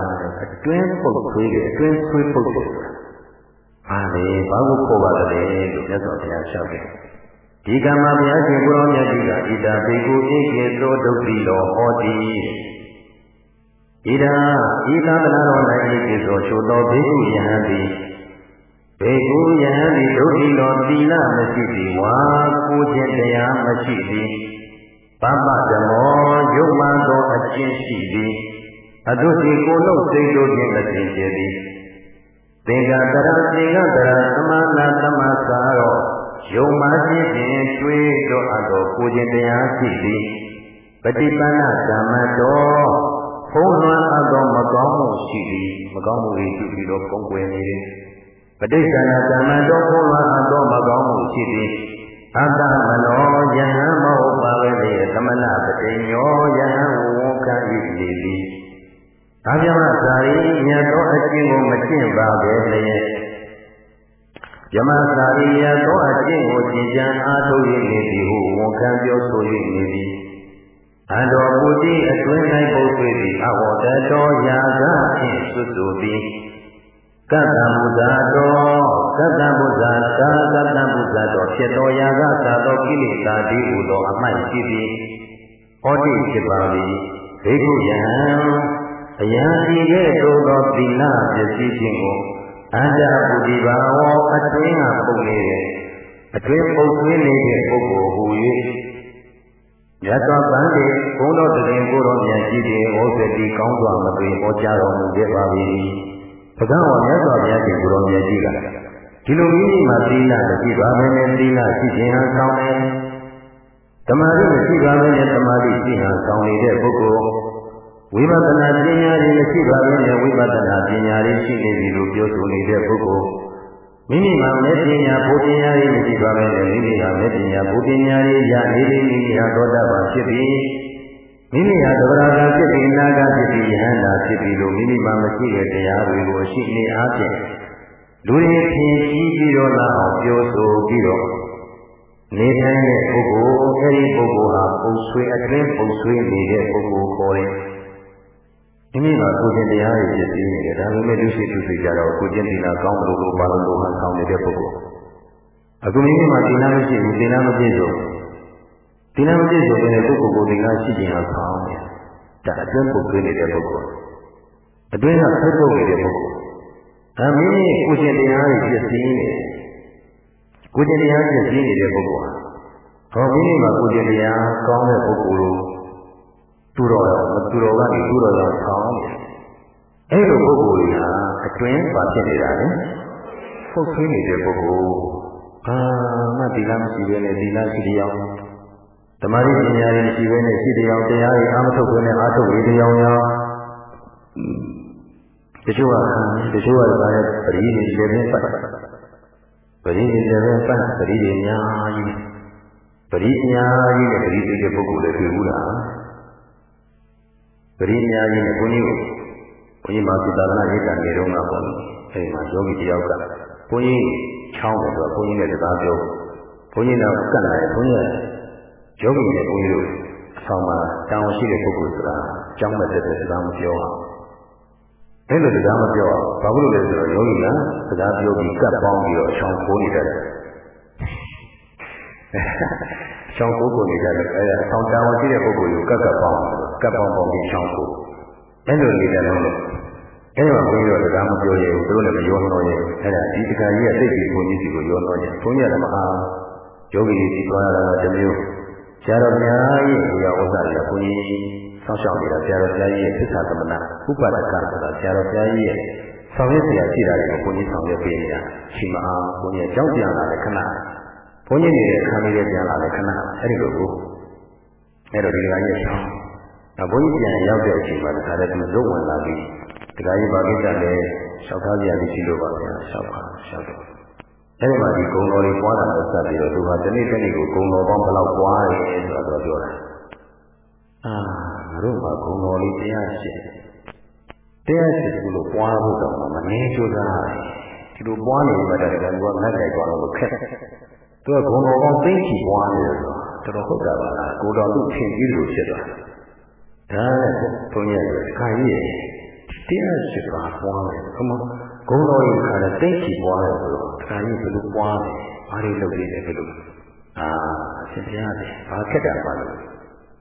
အတွင်းပုတ်ဆွေးတယ်အတွင်းဆွေးပုတ်တယ် အားလေဘာကိုခေါ်ပါလဲလို့မြတ်စွာဘုရားလျှောက်တယ်ဒီကမ္မဘုရားရှင်ကိုရောမြတ်ကြီးကဣတာဘေကုဧကေသောဒုတိလောဟောတိဣဒာဤသာသနာတော်၌ဤသောချိုသောဘေကုယဟန်သည်ဘေကုယဟန်သည်ဒုတိတော်သီလမရှိသည်ဝါကိုခြင်းတရားမရှိသည်ပပဓမ္မောယုတ်မှန်သောအကျင့်ရှိသည်အတုစီကိုလုံးစိတ်တို့ဖြင့်မသိကျသည် သင်္ကာတရသင်္ကာတရသမနာသမသာရောယုံမှခြင်းဖြင့်ကျွေးတော်အပ်သောကိုခြင်းတရားရှိသည်ပฏิပန္နဓမ္မတော်ဖုံးလွှမ်းအပ်သောမကောင်းမှုရှိသည်မကောင်းမှုတွေပြုပြီးတော့ကုန်ကွယ်နေတယ်ပဋိစ္စနာဓမ္မတော်ဖုံးလွှမ်းအပ်သောမကောင်းမှုရှိသည်အတ္တမနောယဟံမဟုတ်ပါပဲလေသမဏပတိညောယဟံဝဝကံဤနေသည် ဒါကြောင့်သာရိမြတ်သောအကျင့်ကိုမကျင့်ပါပဲလေယမသာရိယသောအကျင့်ကိုကျင့်ကြံအားထုတ်ရနေသည်ဟုဝန်ခံပြောဆိုရနေသည်အန္တောပုတိအတွင်း၌ပုတ်သွေးသည်အဝတတော်ယာကဖြင့်စွတ်ဆိုသည်ကတ္တမုဒ္ဒတော်ကတ္တမုဒ္ဒသာကတ္တမုဒ္ဒတော်ဖြစ်တော်ယာကသာသောကိလေသာတိဟူသောအမှတ်ရှိသည်ဟောတိဖြစ်ပါသည်ဒိဋ္ဌိယံ အယံဒီကဲ့သို့သောသီလပစ္စည်းခြင်းကိုအန္တပုတိဘာဝအတွင်းကပုံနေတဲ့အတွင်းပုတ်သွင်းနေတဲ့ပုဂ္ဂိုလ်ဟူ၍မြတ်စွာဘုရားဘုန်းတော်တရင်ကိုတော်မြတ်ကြီးတွေဟောသည်ဒီကောင်းစွာမသွေဟောကြားတော်မူခဲ့ပါ၏။ဘုရားတော်မြတ်စွာဘုရားရှင်ကိုတော်မြတ်ကြီးကဒီလိုမိမိမှာသီလမရှိပါဘဲနဲ့သီလရှိခြင်းဟာကောင်းတယ်။တမာတိမရှိပါဘဲနဲ့တမာတိရှိဟန်ကောင်းနေတဲ့ပုဂ္ဂိုလ် ဝိပဿနာပညာရည်မရှိပါဘဲနဲ့ဝိပဿနာပညာရည်ရှိနေပြီလို့ပြောဆိုနေတဲ့ပုဂ္ဂိုလ်မိမိမှာမေတ္တာဘုပညာရည်မရှိပါဘဲနဲ့မိမိဟာမေတ္တာဘုပညာရည်ရနေပြီမိမိဟာသောတာပန်ဖြစ်ပြီးမိမိဟာသဗ္ဗရာဂဖြစ်ပြီးနာဂဖြစ်ပြီးယဟန္တာဖြစ်ပြီးလို့မိမိမှာမရှိတဲ့တရားတွေကိုရှိနေအားဖြင့်လူတွေဖြင့်ကြီးပြီးတော့လာအောင်ပြောဆိုပြီးတော့နေထိုင်တဲ့ပုဂ္ဂိုလ်အဲဒီပုဂ္ဂိုလ်ဟာပုံဆွေးအတွင်းပုံဆွေးနေတဲ့ပုဂ္ဂိုလ်ခေါ်တယ် မိမိမှာကိုယ်ကျင်တရားတွေဖြစ်ပြီးနေတယ်ဒါပေမဲ့လူရှိသူတွေကြတော့ကိုယ်ကျင်ဒီနာကောင်းလို့လို့ဘာလို့လို့မှဆောင်နေတဲ့ပုဂ္ဂိုလ်အခုမိမိမှာဒီနာမရှိဘူးဒီနာမပြည့်စုံဒီနာမပြည့်စုံတဲ့ပုဂ္ဂိုလ်ကိုဒီနာရှိခြင်းဟာဆောင်းတယ်ဒါအတွင်းပုဂ္ဂိုလ်နေတဲ့ပုဂ္ဂိုလ်အတွင်းကဆက်ပုတ်နေတဲ့ပုဂ္ဂိုလ်ဒါမိမိကိုယ်ကျင်တရားတွေဖြစ်ပြီးနေတယ်ကိုယ်ကျင်တရားဖြစ်ပြီးနေတဲ့ပုဂ္ဂိုလ်ဟာဟောမိမိမှာကိုယ်ကျင်တရားကောင်းတဲ့ပုဂ္ဂိုလ်လို့ သူတော်ရောမသူတော်ကနေသူတော်ရောဆောင်းတယ်အဲ့လိုပုဂ္ဂိုလ်တွေဟာအတွင်းပါဖြစ်နေတာလေပုတ်ဆွေးနေတဲ့ပုဂ္ဂိုလ်အာမတိလမရှိဘဲနဲ့ဒီလရှိတရားဓမ္မရိပညာတွေမရှိဘဲနဲ့ရှိတရားတရားတွေအာမထုတ်ဘဲနဲ့အာထုတ်ရတရားရောတချို့ကတချို့ကလည်းပရိသေတွေလည်းပတ်ပရိသေတွေလည်းပတ်ပရိသေများကြီးပရိညာကြီးနဲ့ပရိသေတဲ့ပုဂ္ဂိုလ်တွေတွေ့ဘူးလား ပရိညာကြီးနဲ့ဘုန်းကြီးကိုဘုန်းကြီးမာသုတာနာရိတ်တာနေတော့ကပေါ့အဲဒီမှာယောဂီတယောက်ကဘုန်းကြီးချောင်းတယ်ဆိုတော့ဘုန်းကြီးနဲ့စကားပြောဘုန်းကြီးတော့ကတ်လာတယ်ဘုန်းကြီးကယောဂီနဲ့ဘုန်းကြီးတို့အဆောင်မှာတောင်းရှိတဲ့ပုဂ္ဂိုလ်ဆိုတာကြောင်းမဲ့တဲ့စကားမပြောအောင်အဲ့လိုစကားမပြောအောင်ဘာလို့လဲဆိုတော့ယောဂီကစကားပြောပြီးကတ်ပေါင်းပြီးတော့အဆောင်ခိုးနေတယ်ချောင်းကိုကိုနေကြတယ်အဲအဆောင်တောင်းရှိတဲ့ပုဂ္ဂိုလ်ကိုကတ်ကတ်ပေါင်း ကတ်ပေါင်းပေါင်းပြီးချောင်းကိုအဲ့လိုနေတယ်လို့အဲ့တော့ဘုန်းကြီးတို့စကားမပြောရဘူးသူတို့လည်းမရောနှောရဘူးအဲ့ဒါဒီတခါကြီးကသိပြီဘုန်းကြီးစီကိုရောနှောတယ်ဘုန်းကြီးကလည်းမအားယောဂီကြီးသွားရတာကတစ်မျိုးဆရာတော်ဘုရားရဲ့ဘုရားဥစ္စာတွေကဘုန်းကြီးဆောင်းရှောက်နေတာဆရာတော်ဘုရားကြီးရဲ့သစ္စာသမဏဥပဒကဆိုတာဆရာတော်ဘုရားကြီးရဲ့ဆောင်ရွက်เสียရှိတာတွေကိုဘုန်းကြီးဆောင်ရွက်ပေးနေတာရှိမအားဘုန်းကြီးကြောက်ပြန်လာတဲ့ခဏဘုန်းကြီးနေတဲ့ခံလေးပြန်လာတဲ့ခဏအဲ့ဒီလိုကိုအဲ့တော့ဒီကကြီးဆောင်း ဘုန်းကြီးပြန်ရောက်တဲ့အချိန်မှာတခါတည်းသူရုပ်ဝင်လာပြီးတခါကြီးဘာကိစ္စလဲလျှောက်ထားကြရရှိလို့ပါဗျာလျှောက်ပါလျှောက်တော့အဲ့ဒီမှာဒီဂုံတော်လေးပွားတာကိုစပ်ပြီးတော့သူကတနေ့တနေ့ကိုဂုံတော်ပေါင်းဘယ်လောက်ပွားရဲဆိုတော့ပြောတာအာငါတို့ကဂုံတော်လေးတရားရှိတရားရှိတယ်လို့ပွားဖို့တော့မနေကြိုးစားဒီလိုပွားနေမှတည်းကသူကငတ်ကြိုက်သွားလို့ခက်သူကဂုံတော်ပေါင်းသိချီပွားနေတယ်ဆိုတော့တော်တော်ဟုတ်တာပါလားကိုတော်သူ့ဖြင့်ပြီးလို့ဖြစ်သွား ဒါနဲ့ဘုန်းကြီးကခါကြီးရဲ့တရားရှိပါပွားတယ်ခမဂုံတော်ကြီးခါတဲ့သိချီပွားတယ်ဆိုတော့ခါကြီးဘယ်လိုပွားလဲဘာတွေလုပ်နေလဲဘယ်လိုအာအရှင်ဘုရားလေဘာခက်တာပါလဲ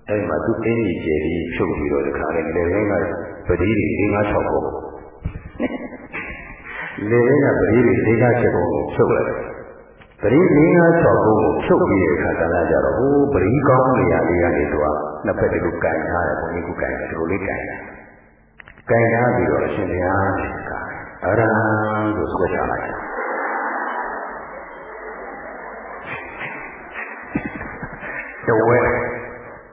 အဲ့မှာသူအင်းကြီးကျယ်ပြီးဖြုတ်ပြီးတော့ဒီခါလေးလေရင်းကပတိတွေ၄၅6ပုံလေရင်းကပတိတွေ၄၅7ပုံကိုချုပ်လိုက် ပရိ၄၅6ပုံကိုချုပ်ပြီးတဲ့အခါကလည်းကြတော့ဟိုပရိကောင်းနေရာလေးကနေသူကနှစ်ဖက်တလူကန်ထားတယ်ဘုန်းကြီးကကန်တယ်ဒီလိုလေးကန်တယ်ကန်ထားပြီးတော့အရှင်ဘုရားကအရဟံကိုဆွဲချလိုက်တယ်တဝဲ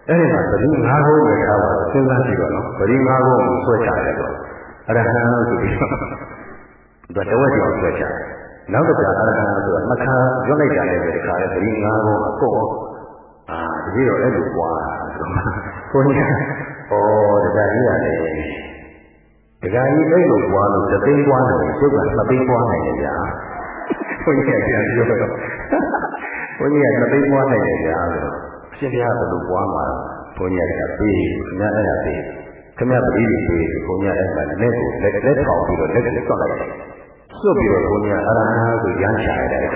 အဲ့ဒီမှာပရိငါးခုပဲထားပါစဉ်းစားကြည့်တော့နော်ပရိငါးခုကိုဆွဲချတယ်တော့အရဟံဆိုပြီးတော့တဝဲကြောင်ဆွဲချတယ် နောက်တစ်ခါအရဟံဆိုတာနှစ်ခါရွတ်လိုက်ကြတယ်ဒီခါလေပရိငါးခုအကုန်အာဒီတော့အဲ့လိုပွားဘုန်းကြီးဩတရားကြီးရတယ်တရားကြီးအဲ့လိုပွားလို့သသိန်းပွားတယ်ကျုပ်ကသသိန်းပွားနိုင်တယ်ဗျာဘုန်းကြီးကပြန်ပြောတော့ဘုန်းကြီးကသသိန်းပွားနိုင်တယ်ဗျာဆိုရှင်ဘုရားဘယ်လိုပွားမှာဘုန်းကြီးကပေးခင်ဗျာအဲ့ဒါပေးခင်ဗျာပရိသေပေးဘုန်းကြီးအဲ့ဒါလက်ကိုလက်လက်ထောင်ပြီးတော့လက်ကိုစွတ်လိုက်တယ် စွတ်ပြီးတော့ဘုန်းကြီးကအရဟံကိုရမ်းချရတယ်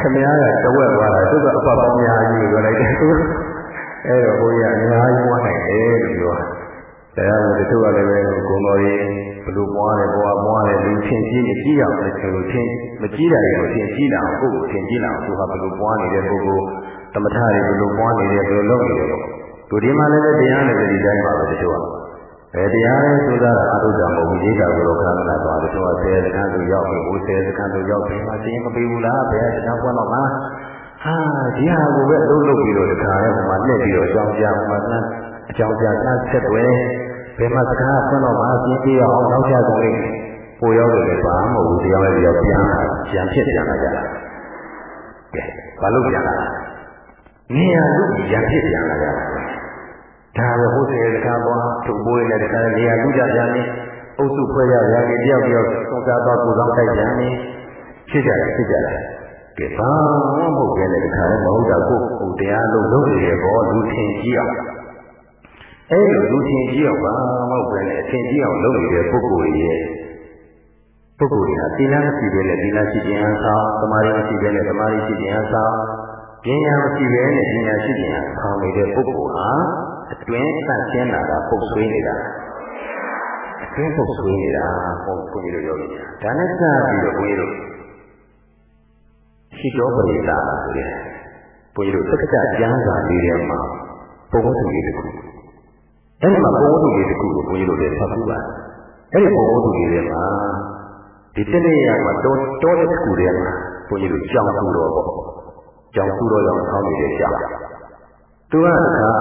ခင်ဗျားကတဝက်သွားတာသူကအပပေါင်းများကြီးကိုပြောလိုက်တယ်အဲ့တော့ဘုန်းကြီးကအများကြီးပွားနိုင်တယ်လို့ပြောတရားလို့တချို့ကလည်းပဲကိုတော်ကြီးဘလို့ပွားတယ်ဘွားပွားတယ်လူချင်းကြီးမကြည့်အောင်လည်းဆိုလို့ချင်းမကြည့်တာတွေကိုချင်းကြည့်လာအောင်ကိုယ့်ကိုချင်းကြည့်လာအောင်သူကဘလို့ပွားနေတဲ့ပုဂ္ဂိုလ်သမထတွေဘလို့ပွားနေတယ်ဘလို့လုပ်နေတယ်ပေါ့သူဒီမှာလည်းတရားနဲ့ဒီတိုင်းပါပဲတချို့က အဲတရားနဲ့ဆိုတာအထုကြမဟုတ်ဘူးဒီကကတော့ခန္ဓာလာသွားတယ်သူကဆယ်စခန်းသူရောက်ပြီဘိုးဆယ်စခန်းသူရောက်ပြီမှချင်းမပေးဘူးလားဘယ်တရားပွားတော့မှာဟာဒီဟာကိုပဲအလုပ်လုပ်ပြီးတော့တခါလဲဟိုမှာလှည့်ပြီးတော့အကြောင်းကြားမှာအကြောင်းကြားဆက်ဆက်တွဲဘယ်မှာစကားဆွမ်းတော့မှပြင်းပြအောင်နောက်ကျကုန်လိမ့်မယ်။ပိုရောက်တယ်လည်းဘာမှမဟုတ်ဘူးတရားလည်းပြောပြန်လာပြန်ဖြစ်ပြန်လာကြတာ။ကဲဘာလို့ပြန်လာလဲ။နေရာလူရံဖြစ်ပြန်လာကြတာ။ ဒါပဲဟုတ်တယ်စကားပေါ်ထုတ်ပွေးနဲ့တခါနေရာလူကြပြန်နေအုပ်စုဖွဲ့ရရရင်တယောက်တယောက်သုံးစားတော့ကိုယ်ဆောင်တိုက်ပြန်နေဖြစ်ကြတယ်ဖြစ်ကြတယ်။ကဲဘာမှမဟုတ်ရဲ့တခါလည်းမဟုတ်တာကိုယ်ကိုတရားလုံးလုံးနေတယ်ဘောလူထင်ကြည့်အောင်အဲ့လိုလူချင်းကြီးအောင်ဘာမှမဟုတ်ပဲနဲ့အချင်းကြီးအောင်လုပ်နေတဲ့ပုဂ္ဂိုလ်ရဲ့ပုဂ္ဂိုလ်ဟာသီလမရှိဘဲနဲ့သီလရှိခြင်းအဆောင်သမာဓိမရှိဘဲနဲ့သမာဓိရှိခြင်းအဆောင်ပညာမရှိဘဲနဲ့ပညာရှိခြင်းအဆောင်နေတဲ့ပုဂ္ဂိုလ်ဟာ အတွင်းသတ်ရှင်းလာတာပုတ်ဆွေးနေတာအတွင်းပုတ်ဆွေးနေတာဟုတ်ဘုန်းကြီးတို့ပြောနေတာဒါနဲ့စပြီးတော့ဘုန်းကြီးတို့ရှိတော်ပရိသတ်ဆိုတဲ့ဘုန်းကြီးတို့သက္ကတကျမ်းစာလေးထဲမှာပုံဝတ္ထုလေးတစ်ခုအဲ့ဒီမှာဘုံဝတ္ထုလေးတစ်ခုကိုဘုန်းကြီးတို့လည်းဖတ်ပြီးပါအဲ့ဒီဘုံဝတ္ထုလေးတွေမှာဒီတနေ့ရမှာတောတောတစ်ခုထဲမှာဘုန်းကြီးတို့ကြောင်ကူတော်ပေါ့ကြောင်ကူတော်ရောက်ဆောင်းနေတဲ့ကြောင် သူကတခါ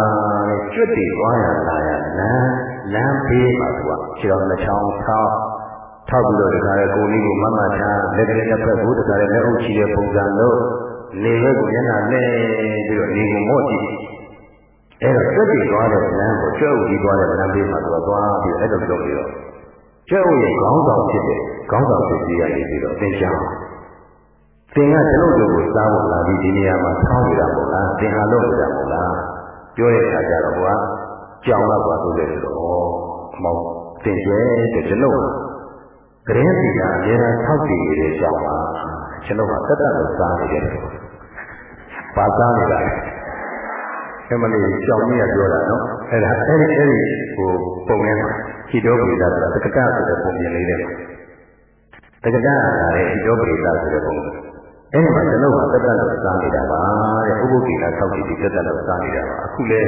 ကျွတ်တည်သွားရလာရလမ်းလမ်းဘေးမှာသူကခြေတော်နှချောင်းထောက်ထောက်ပြီးတော့တခါလေကိုလေးကိုမမထားလက်ကလေးတစ်ဖက်ကိုတခါလေလက်အုပ်ချီတဲ့ပုံစံလို့နေဘက်ကိုမျက်နှာလဲပြီးတော့နေကိုမော့ကြည့်အဲ့တော့စက်တည်သွားတဲ့လမ်းကိုကျွဲဥကြီးသွားတဲ့လမ်းလေးမှာသူကသွားပြီးအဲ့လိုလုပ်ပြီးတော့ကျွဲဥရဲ့ခေါင်းဆောင်ဖြစ်တဲ့ခေါင်းဆောင်ဖြစ်ပြီးရနေပြီးတော့သင်ချောင်း သင်ကကျွန်ုပ်တို့ကိုစားဖို့လာပြီးဒီနေရာမှာဆောင်းနေတာမဟုတ်လားသင်ဟာလုပ်နေတာမဟုတ်လားပြောတဲ့အခါကျတော့ကွာကြောင်တော့ကွာဆိုလေဆိုတော့မောင်သင်ကျဲတဲ့ကျွန်ုပ်ကရင်စီကအများအားထောက်တည်နေတဲ့ကြောင်ပါကျွန်ုပ်ကတက်တက်လို့စားနေတယ်ပါစားနေတာအမလေးကြောင်ကြီးကပြောတာနော်အဲ့ဒါအဲ့ဒီအဲ့ဒီဟိုပုံရင်းဟိတောပိဒါဆိုတာတက္ကကဆိုတဲ့ပုံပြင်လေးတဲ့တက္ကကလာတဲ့ဟိတောပိဒါဆိုတဲ့ပုံ အဲ့ဒီမှာကျွန်တော်ကတက်တက်လို့စားနေတာပါတဲ့ဥပုပ်ကိလာဆောက်ပြီးတက်တက်လို့စားနေတာပါအခုလေ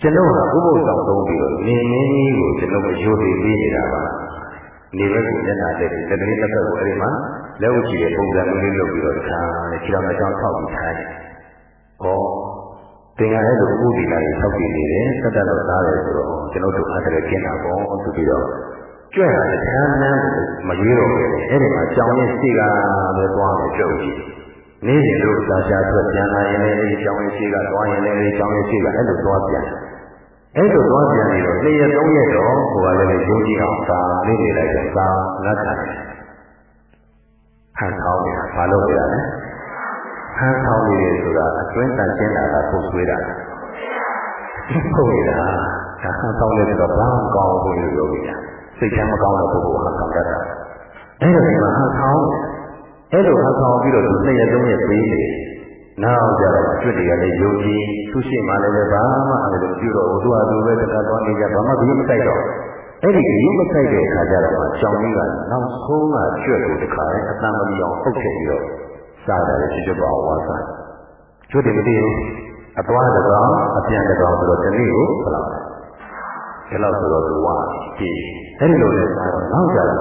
ကျွန်တော်ကဥပုပ်ဆောင်သုံးပြီးတော့နေနေကြီးကိုကျွန်တော်ကရိုးသေးပေးနေတာပါနေဘက်ကိုမျက်နှာတက်ပြီးလက်ကလေးတစ်ဖက်ကိုအဲ့ဒီမှာလက်ဝတ်ကြည့်တဲ့ပုံစံမျိုးလေးလုပ်ပြီးတော့တခါခြေတော်တစ်ချောင်းထောက်ပြီးထားတယ်။ဩသင်္ဃာရဲ့လိုဥဒီလာကြီးဆောက်တည်နေတယ်ဆက်တက်တော့သားတယ်ဆိုတော့ကျွန်တော်တို့အားတည်းကျင်းတာပေါ့ဆိုပြီးတော့ ကြွတာတခါမှမရွေးတော့ဘူးအဲ့ဒီမှာကြောင်ရဲ့ရှိကပဲသွားတယ်ကြုတ်ကြည့်နေ့စဉ်တို့သာရှားထွက်ပြန်လာရင်လည်းဒီကြောင်ရဲ့ရှိကသွားရင်လည်းဒီကြောင်ရဲ့ရှိကအဲ့လိုသွားပြန်အဲ့လိုသွားပြန်နေတော့နှစ်ရက်သုံးရက်တော့ဟိုကလည်းဂျိုးကြီးအောင်သာလေးနေလိုက်တော့သာငတ်တာဟန်ထောင်းနေတာဘာလို့လဲဟန်းထောင်းနေတယ်ဆိုတာအတွင်းတန်ရှင်းလာတာပုတ်ဆွေးတာဟုတ်ရတာဒါဟန်းထောင်းနေတယ်တော့ဘာမှကောင်းဘူးလို့ပြောကြတာ စိတ်ချမ်းမကောင်းတဲ့ပုဂ္ဂိုလ်ဟာဆောင်တတ်တာအဲ့ဒါဒီမှာဟန်းထောင်းအဲ့လိုဟန်းထောင်းပြီးတော့သူနှစ်ရက်သုံးရက်ပေးနေနောက်ကြတော့ကျွတ်တွေကလည်းယုံကြည်သူရှိမှလည်းဘာမှအဲ့လိုပြုတော့သူ့ဟာသူပဲတခါသွားနေကြဘာမှဘူးမကြိုက်တော့အဲ့ဒီကမကြိုက်တဲ့အခါကျတော့ကြောင်ကြီးကနောက်ဆုံးကကျွတ်ကိုတခါအတန်မလီအောင်ဟုတ်ခဲ့ပြီးတော့စားတယ်ချွတ်တော့ဝါစားကျွတ်တယ်မသိဘူးအသွားတကောင်အပြန်တကောင်ဆိုတော့ဒီနေ့ကိုဘယ်လောက်လဲ ဒီလောက်ဆိုတော့သူဝါကြည့်အဲ့ဒီလိုလဲစားတော့နောက်ကြတော့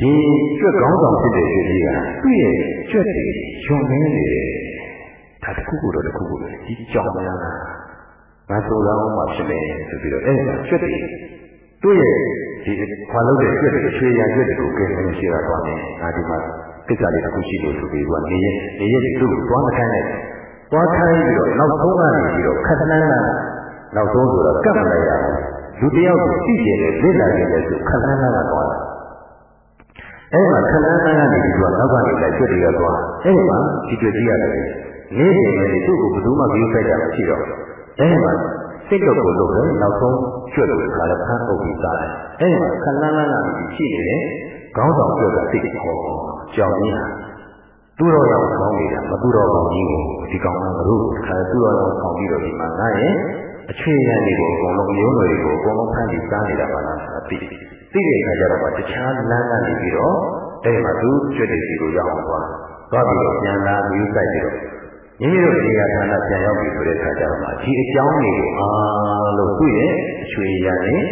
ဒီကျွတ်ကောင်းဆောင်ဖြစ်တဲ့ရွှေကြီးကသူ့ရဲ့ကျွတ်တွေဂျုံမင်းနေတယ်ဒါတစ်ခုခုတော့တစ်ခုခုဒီကြောင်များလားငါဆိုတော့မှဖြစ်မယ်ဆိုပြီးတော့အဲ့ဒါကျွတ်တွေသူ့ရဲ့ဒီခွာလို့တဲ့ကျွတ်တွေချွေရကျွတ်တွေကိုကဲနေရှိတာတော့ငါဒီမှာကိစ္စလေးတစ်ခုရှိလို့ဆိုပြီးကနေရနေရသူ့ကိုသွားမခိုင်းလိုက်သွားခိုင်းပြီးတော့နောက်ဆုံးကနေပြီးတော့ခက်တန်းလာ နောက်ဆုံးဆိုတော့ကပ်မလိုက်ရဘူးလူတယောက်ကိုသိကျင်တယ်လေ့လာကြတယ်ဆိုခက်တန်းလာတော့သွားအဲ့မှာခဏခဏကနေဒီကနောက်ကနေလိုက်ကျွတ်တွေကသွားအဲ့ဒီမှာဒီကျွတ်ကြီးရတယ်နေ့စဉ်နဲ့သူ့ကိုဘယ်သူမှမယူဆိုင်ကြမရှိတော့အဲ့ဒီမှာစိတ်တော့ကိုလို့ပဲနောက်ဆုံးကျွတ်လို့ခါလည်းဖမ်းအုပ်ပြီးသားတယ်အဲ့ဒီမှာခဏခဏကနေရှိနေတယ်ခေါင်းဆောင်ကျွတ်ကစိတ်ခေါ်ကြောင်ကြီးဟာသူ့တော်ရောက်ခေါင်းနေတာမသူ့တော်ကောင်းကြီးကိုဒီကောင်ကဘုရုခါသူ့တော်ရောက်ခေါင်းပြီးတော့ဒီမှာငါရဲ့ အခြေခံတွေကိုအကုန်လုံးမျိုးနွယ်တွေကိုအကုန်လုံးဖမ်းပြီးစားနေတာပါလားအသိသိတဲ့အခါကျတော့တခြားလမ်းကနေပြီးတော့အဲ့မှာသူကျွတ်တဲ့စီကိုရောက်အောင်သွားသွားပြီးတော့ပြန်လာပြီးစိုက်ပြီးတော့မိမိတို့နေရာဌာနပြန်ရောက်ပြီဆိုတဲ့အခါကျတော့ဒီအကြောင်းတွေကိုအားလုံးသူ့ရဲ့အချွေရနဲ့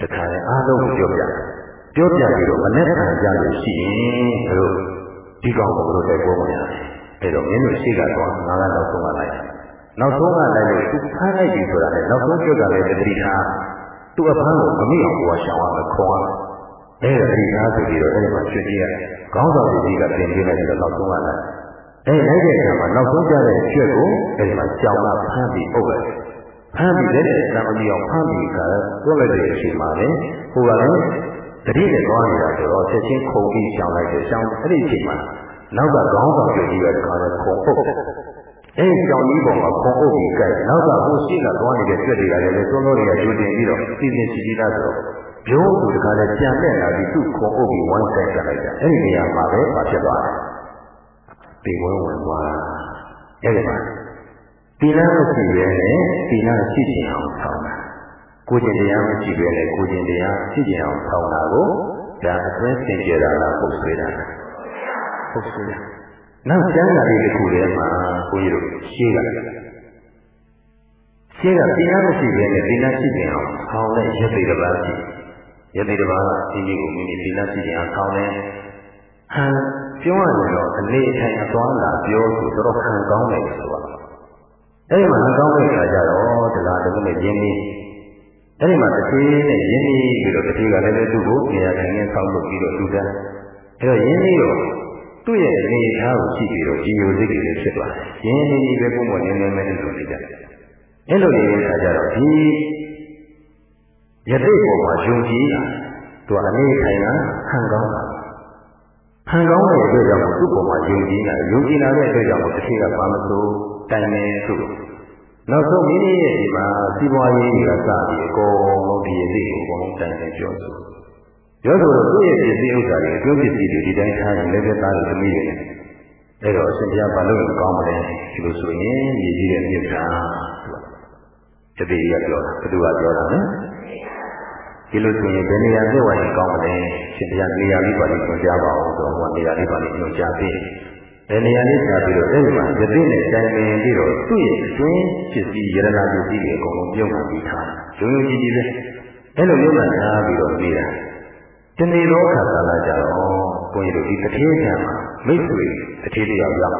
တခါလဲအားလုံးပြောပြပြောပြပြီးတော့မနဲ့ခံကြလို့ရှိရင်တို့ဒီကောင်ကိုတို့တိုက်ပွဲဝင်ရတယ်အဲ့တော့မင်းတို့ရှိကတော့ငါးကတော့ဆုံးမလိုက် နောက်ဆုံးကလည်းသူဖမ်းလိုက်ပြီဆိုတာနဲ့နောက်ဆုံးကျွတ်ကလည်းတတိထားသူ့အဖမ်းကိုမမိအောင်ကိုယ်ရှောင်ရမယ်ခေါ်ရမယ်အဲ့ဒါတတိထားဆိုပြီးတော့အဲ့ဒီမှာကျွတ်ကြည့်ရခေါင်းဆောင်ကြီးကတင်ပေးလိုက်တော့နောက်ဆုံးကလည်းအဲ့လိုက်တဲ့အခါမှာနောက်ဆုံးကြတဲ့ကျွတ်ကိုအဲ့ဒီမှာကြောင်ကဖမ်းပြီးအုပ်လိုက်ဖမ်းပြီးတဲ့တံမကြီးအောင်ဖမ်းပြီးခါတွက်လိုက်တဲ့အချိန်မှာလေဟိုကလည်းတတိနဲ့သွားနေတာဆိုတော့ချက်ချင်းခုံပြီးရှောင်လိုက်တယ်ရှောင်အဲ့ဒီအချိန်မှာနောက်ကခေါင်းဆောင်ကြီးကတခါလဲခုံပုတ် အဲဒီကြောင်ကြီးပေါ်မှာခုံအုပ်ပြီးကြိုက်နောက်ကဟိုရှိကသွားနေတဲ့ပြက်တွေကလည်းသွန်းလို့တွေကကျူတင်ပြီးတော့စီစဉ်စီပြီးသားဆိုတော့ဘိုးသူတခါလဲကြံတဲ့လာပြီးသူ့ခုံအုပ်ပြီးဝမ်းဆိုင်ကြလိုက်တာအဲဒီနေရာမှာပဲပါဖြစ်သွားတယ်ပေဝဲဝင်သွားအဲဒီမှာတိလမရှိရဲနဲ့တိလရှိချင်အောင်ဆောင်းတာကိုကျင်တရားမရှိရဲနဲ့ကိုကျင်တရားရှိချင်အောင်ဆောင်းတာကိုဒါအတွင်းသင်ကြတာလားပုတ်ဆွေးတာပုတ်ဆွေးတာ နောက်ကျမ်းစာလေးတစ်ခုထဲမှာဘုန်းကြီးတို့ရှင်းတာရှင်းတာတရားမရှိဘဲနဲ့တရားရှိခြင်းအောင်ဆောင်းတဲ့ရသေတပါးရှိရသေတပါးကဒီကြီးကိုမိမိတရားရှိခြင်းအောင်ဆောင်းတဲ့ဟန်ပြောရရင်တော့အနေအထိုင်အသွားလာပြောဆိုတော့ခံကောင်းတယ်ဆိုတော့အဲ့ဒီမှာခံကောင်းတဲ့အခါကျတော့တရားတခုနဲ့ရင်းနှီးအဲ့ဒီမှာတစ်သေးနဲ့ရင်းနှီးပြီးတော့တစ်သေးကလည်းလည်းသူ့ကိုနေရာထိုင်ရင်းဆောင်းလုပ်ပြီးတော့လူတန်းအဲ့တော့ရင်းနှီးတော့ သူ့ရဲ့အနေအထားကိုကြည့်ပြီးတော့ကြည်ညိုစိတ်တွေဖြစ်သွားတယ်။ရင်းနေကြီးပဲပုံပေါ်နေနေမဲလို့နေကြတယ်။အဲ့လိုနေတဲ့အခါကျတော့ဒီယသိပေါ်မှာယုံကြည်တာသူအနေထိုင်တာခံကောင်းတာခံကောင်းတဲ့အတွက်ကြောင့်သူ့ပေါ်မှာယုံကြည်တာယုံကြည်လာတဲ့အတွက်ကြောင့်တစ်ခေတ်ကဘာမလို့တိုင်နေသူ့နောက်ဆုံးမိမိရဲ့ဒီမှာစီးပွားရေးတွေကစပြီးအကုန်လုံးဒီယသိကိုအကုန်လုံးတိုင်နေပြောဆို ပြောဆိုတော့သူ့ရဲ့ပစ္စည်းဥစ္စာတွေအကျိုးပစ္စည်းတွေဒီတိုင်းထားရင်လည်းပဲသားတွေသမီးတွေအဲ့တော့အရှင်ဘုရားဘာလို့ကောင်းမလဲဒီလိုဆိုရင်ရည်ကြီးတဲ့မြတ်တာတတိယပြောတာဘယ်သူကပြောတာလဲဒီလိုဆိုရင်ဘယ်နေရာသိဝိုင်းကောင်းမလဲရှင်ဘုရားနေရာလေးပါလိမ့်ညွှန်ကြားပါအောင်ဆိုတော့နေရာလေးပါလိမ့်ညွှန်ကြားပြီးဘယ်နေရာလေးထားပြီးတော့အဲ့ဒီမှာယသိနဲ့တိုင်ပင်ပြီးတော့သူ့ရဲ့အတွင်းပစ္စည်းယရနာပစ္စည်းတွေအကုန်လုံးပြုံးမှပြီးထားရုံရုံကြည်ကြည်ပဲအဲ့လိုပြုံးမှထားပြီးတော့ပြီးတာ တနေ့တော့ခါကာလကြတော့ဘုန်းကြီးတို့ဒီတထေးကံမှာမိတ်ဆွေတထေးတရားရောက်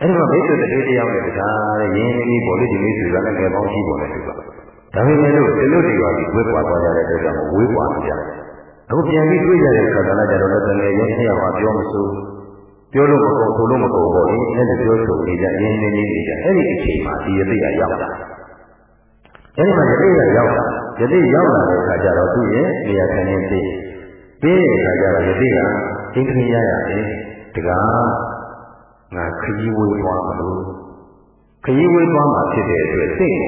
အဲ့ဒီမှာမိတ်ဆွေတထေးတရားနဲ့တခါရင်းနှီးပေါ်လို့ဒီမိတ်ဆွေကလည်းငယ်ပေါင်းရှိပေါ်တယ်သူကဒါပေမဲ့လို့ဒီလိုတရားကြီးဝေးပွားသွားကြတဲ့အတွက်ကြောင့်ဝေးပွားနေကြတယ်အခုပြန်ပြီးတွေ့ရတဲ့ခါကာလကြတော့လည်းတကယ်ရင်းနှီးရမှာပြောမစိုးပြောလို့မကုန်ဆိုလို့မကုန်ပေါ့လေအဲ့ဒါပြောဆိုနေကြရင်းနှီးနေကြအဲ့ဒီအချိန်မှာဒီယသိကရောက်တာအဲ့ဒီမှာယသိကရောက်တာယသိရောက်လာတဲ့အခါကျတော့သူ့ရဲ့နေရာခံရင်းသိ ပြီးတဲ့အခါကျတော့ယသိကအင်းခင်းရရတယ်တကားငါခကြီးဝေးသွားမလို့ခကြီးဝေးသွားမှာဖြစ်တဲ့အတွက်စိတ်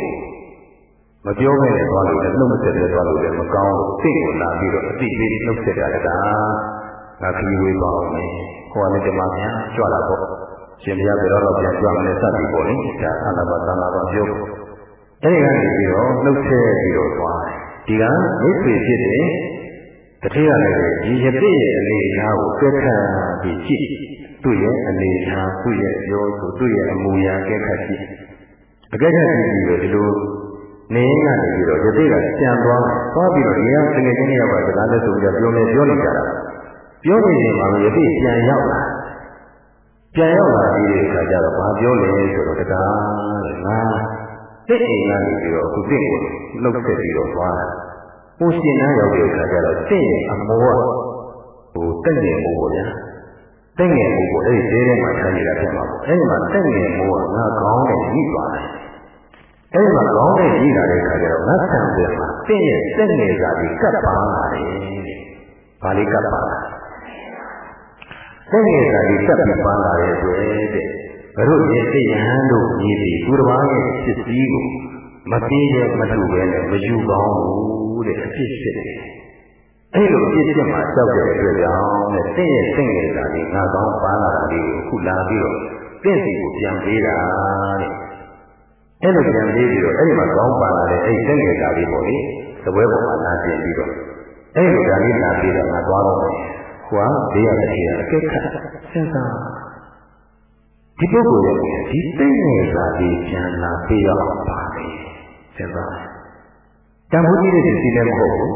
မပြောခဲ့တဲ့သွားလို့လည်းနှုတ်မဆက်တဲ့သွားလို့လည်းမကောင်းဘူးစိတ်ကိုလာပြီးတော့အတိပေးနှုတ်ဆက်တာကငါခကြီးဝေးသွားအောင်မယ်ဟိုကလည်းဒီမှာများကြွလာတော့ရှင်ဘုရားဘယ်တော့ပြန်ကြွမလဲစသည်ပေါ့လေဒါအနာပါသနာပါပြောအဲဒီကနေပြီးတော့နှုတ်ဆက်ပြီးတော့သွားဒီကမိတ်ဆွေဖြစ်တဲ့ တတိယလည်းဒီယတိရဲ့အနေအထားကိုကဲခတ်ပြီးကြည့်သူ့ရဲ့အနေအထားသူ့ရဲ့ပြောဆိုသူ့ရဲ့အမူအရာကဲခတ်ကြည့်အကဲခတ်ကြည့်ပြီးတော့ဒီလိုနေကနေပြီးတော့ယတိကပြန်သွားသွားပြီးတော့ဒီကတကယ်ချင်းရောက်တာစကားလည်းဆိုပြီးတော့ပြောနေပြောနေကြတာပြောနေနေမှာယတိပြန်ရောက်လာပြန်ရောက်လာပြီးတဲ့အခါကျတော့ဘာပြောလဲဆိုတော့တကားငါတစ်အိမ်ကနေပြီးတော့အခုတစ်ကိုလှုပ်ဆက်ပြီးတော့သွားတာ ဟိုရှင်နာရောက်တဲ့အခါကျတော့တစ်ရဲ့အမောကဟိုတက်ငယ်မိုးပေါ့ဗျာတက်ငယ်မိုးပေါ့အဲ့ဒီသေးထဲမှာထားနေတာဖြစ်မှာပေါ့အဲ့ဒီမှာတက်ငယ်မိုးကငါကောင်းတယ်ကြီးသွားတယ်အဲ့ဒီမှာကောင်းတဲ့ကြီးလာတဲ့အခါကျတော့ငါဆံတယ်မှာတစ်ရဲ့တက်ငယ်စာကြီးကပ်ပါလာတယ်။ဘာလေးကပ်ပါလာတက်ငယ်စာကြီးကပ်ပြီးပါလာတဲ့အတွက်တဲ့ဘုရုရဲ့သိယဟန်တို့မြည်ပြီးသူတစ်ပါးရဲ့ဖြစ်စည်းကို မပြေးရမထုပဲနဲ့မယူကောင်းဘူးတဲ့အဖြစ်ဖြစ်တယ်။အဲ့လိုအဖြစ်ဖြစ်မှာကြောက်တဲ့အတွက်ကြောင့်တဲ့တင့်ရဲ့တင့်ရဲ့စာလေးငါကောင်းပါလာတာလေးကိုခုလာပြီးတော့တင့်စီကိုပြန်ပေးတာတဲ့။အဲ့လိုပြန်ပေးပြီးတော့အဲ့ဒီမှာကောင်းပါလာတဲ့အဲ့ဒီတင့်ရဲ့စာလေးပေါ့လေသပွဲပေါ်မှာလာပြင်ပြီးတော့အဲ့လိုဒါလေးလာပြီးတော့ငါသွားတော့မယ်။ဟွာဘေးရတဲ့အကဲခတ်စဉ်းစားဒီပုဂ္ဂိုလ်ရဲ့ဒီသိနေစာဒီပြန်လာပေးရအောင်ပါလေ စဉ်းစားတန်ဖိုးကြီးတဲ့စီလည်းမဟုတ်ဘူး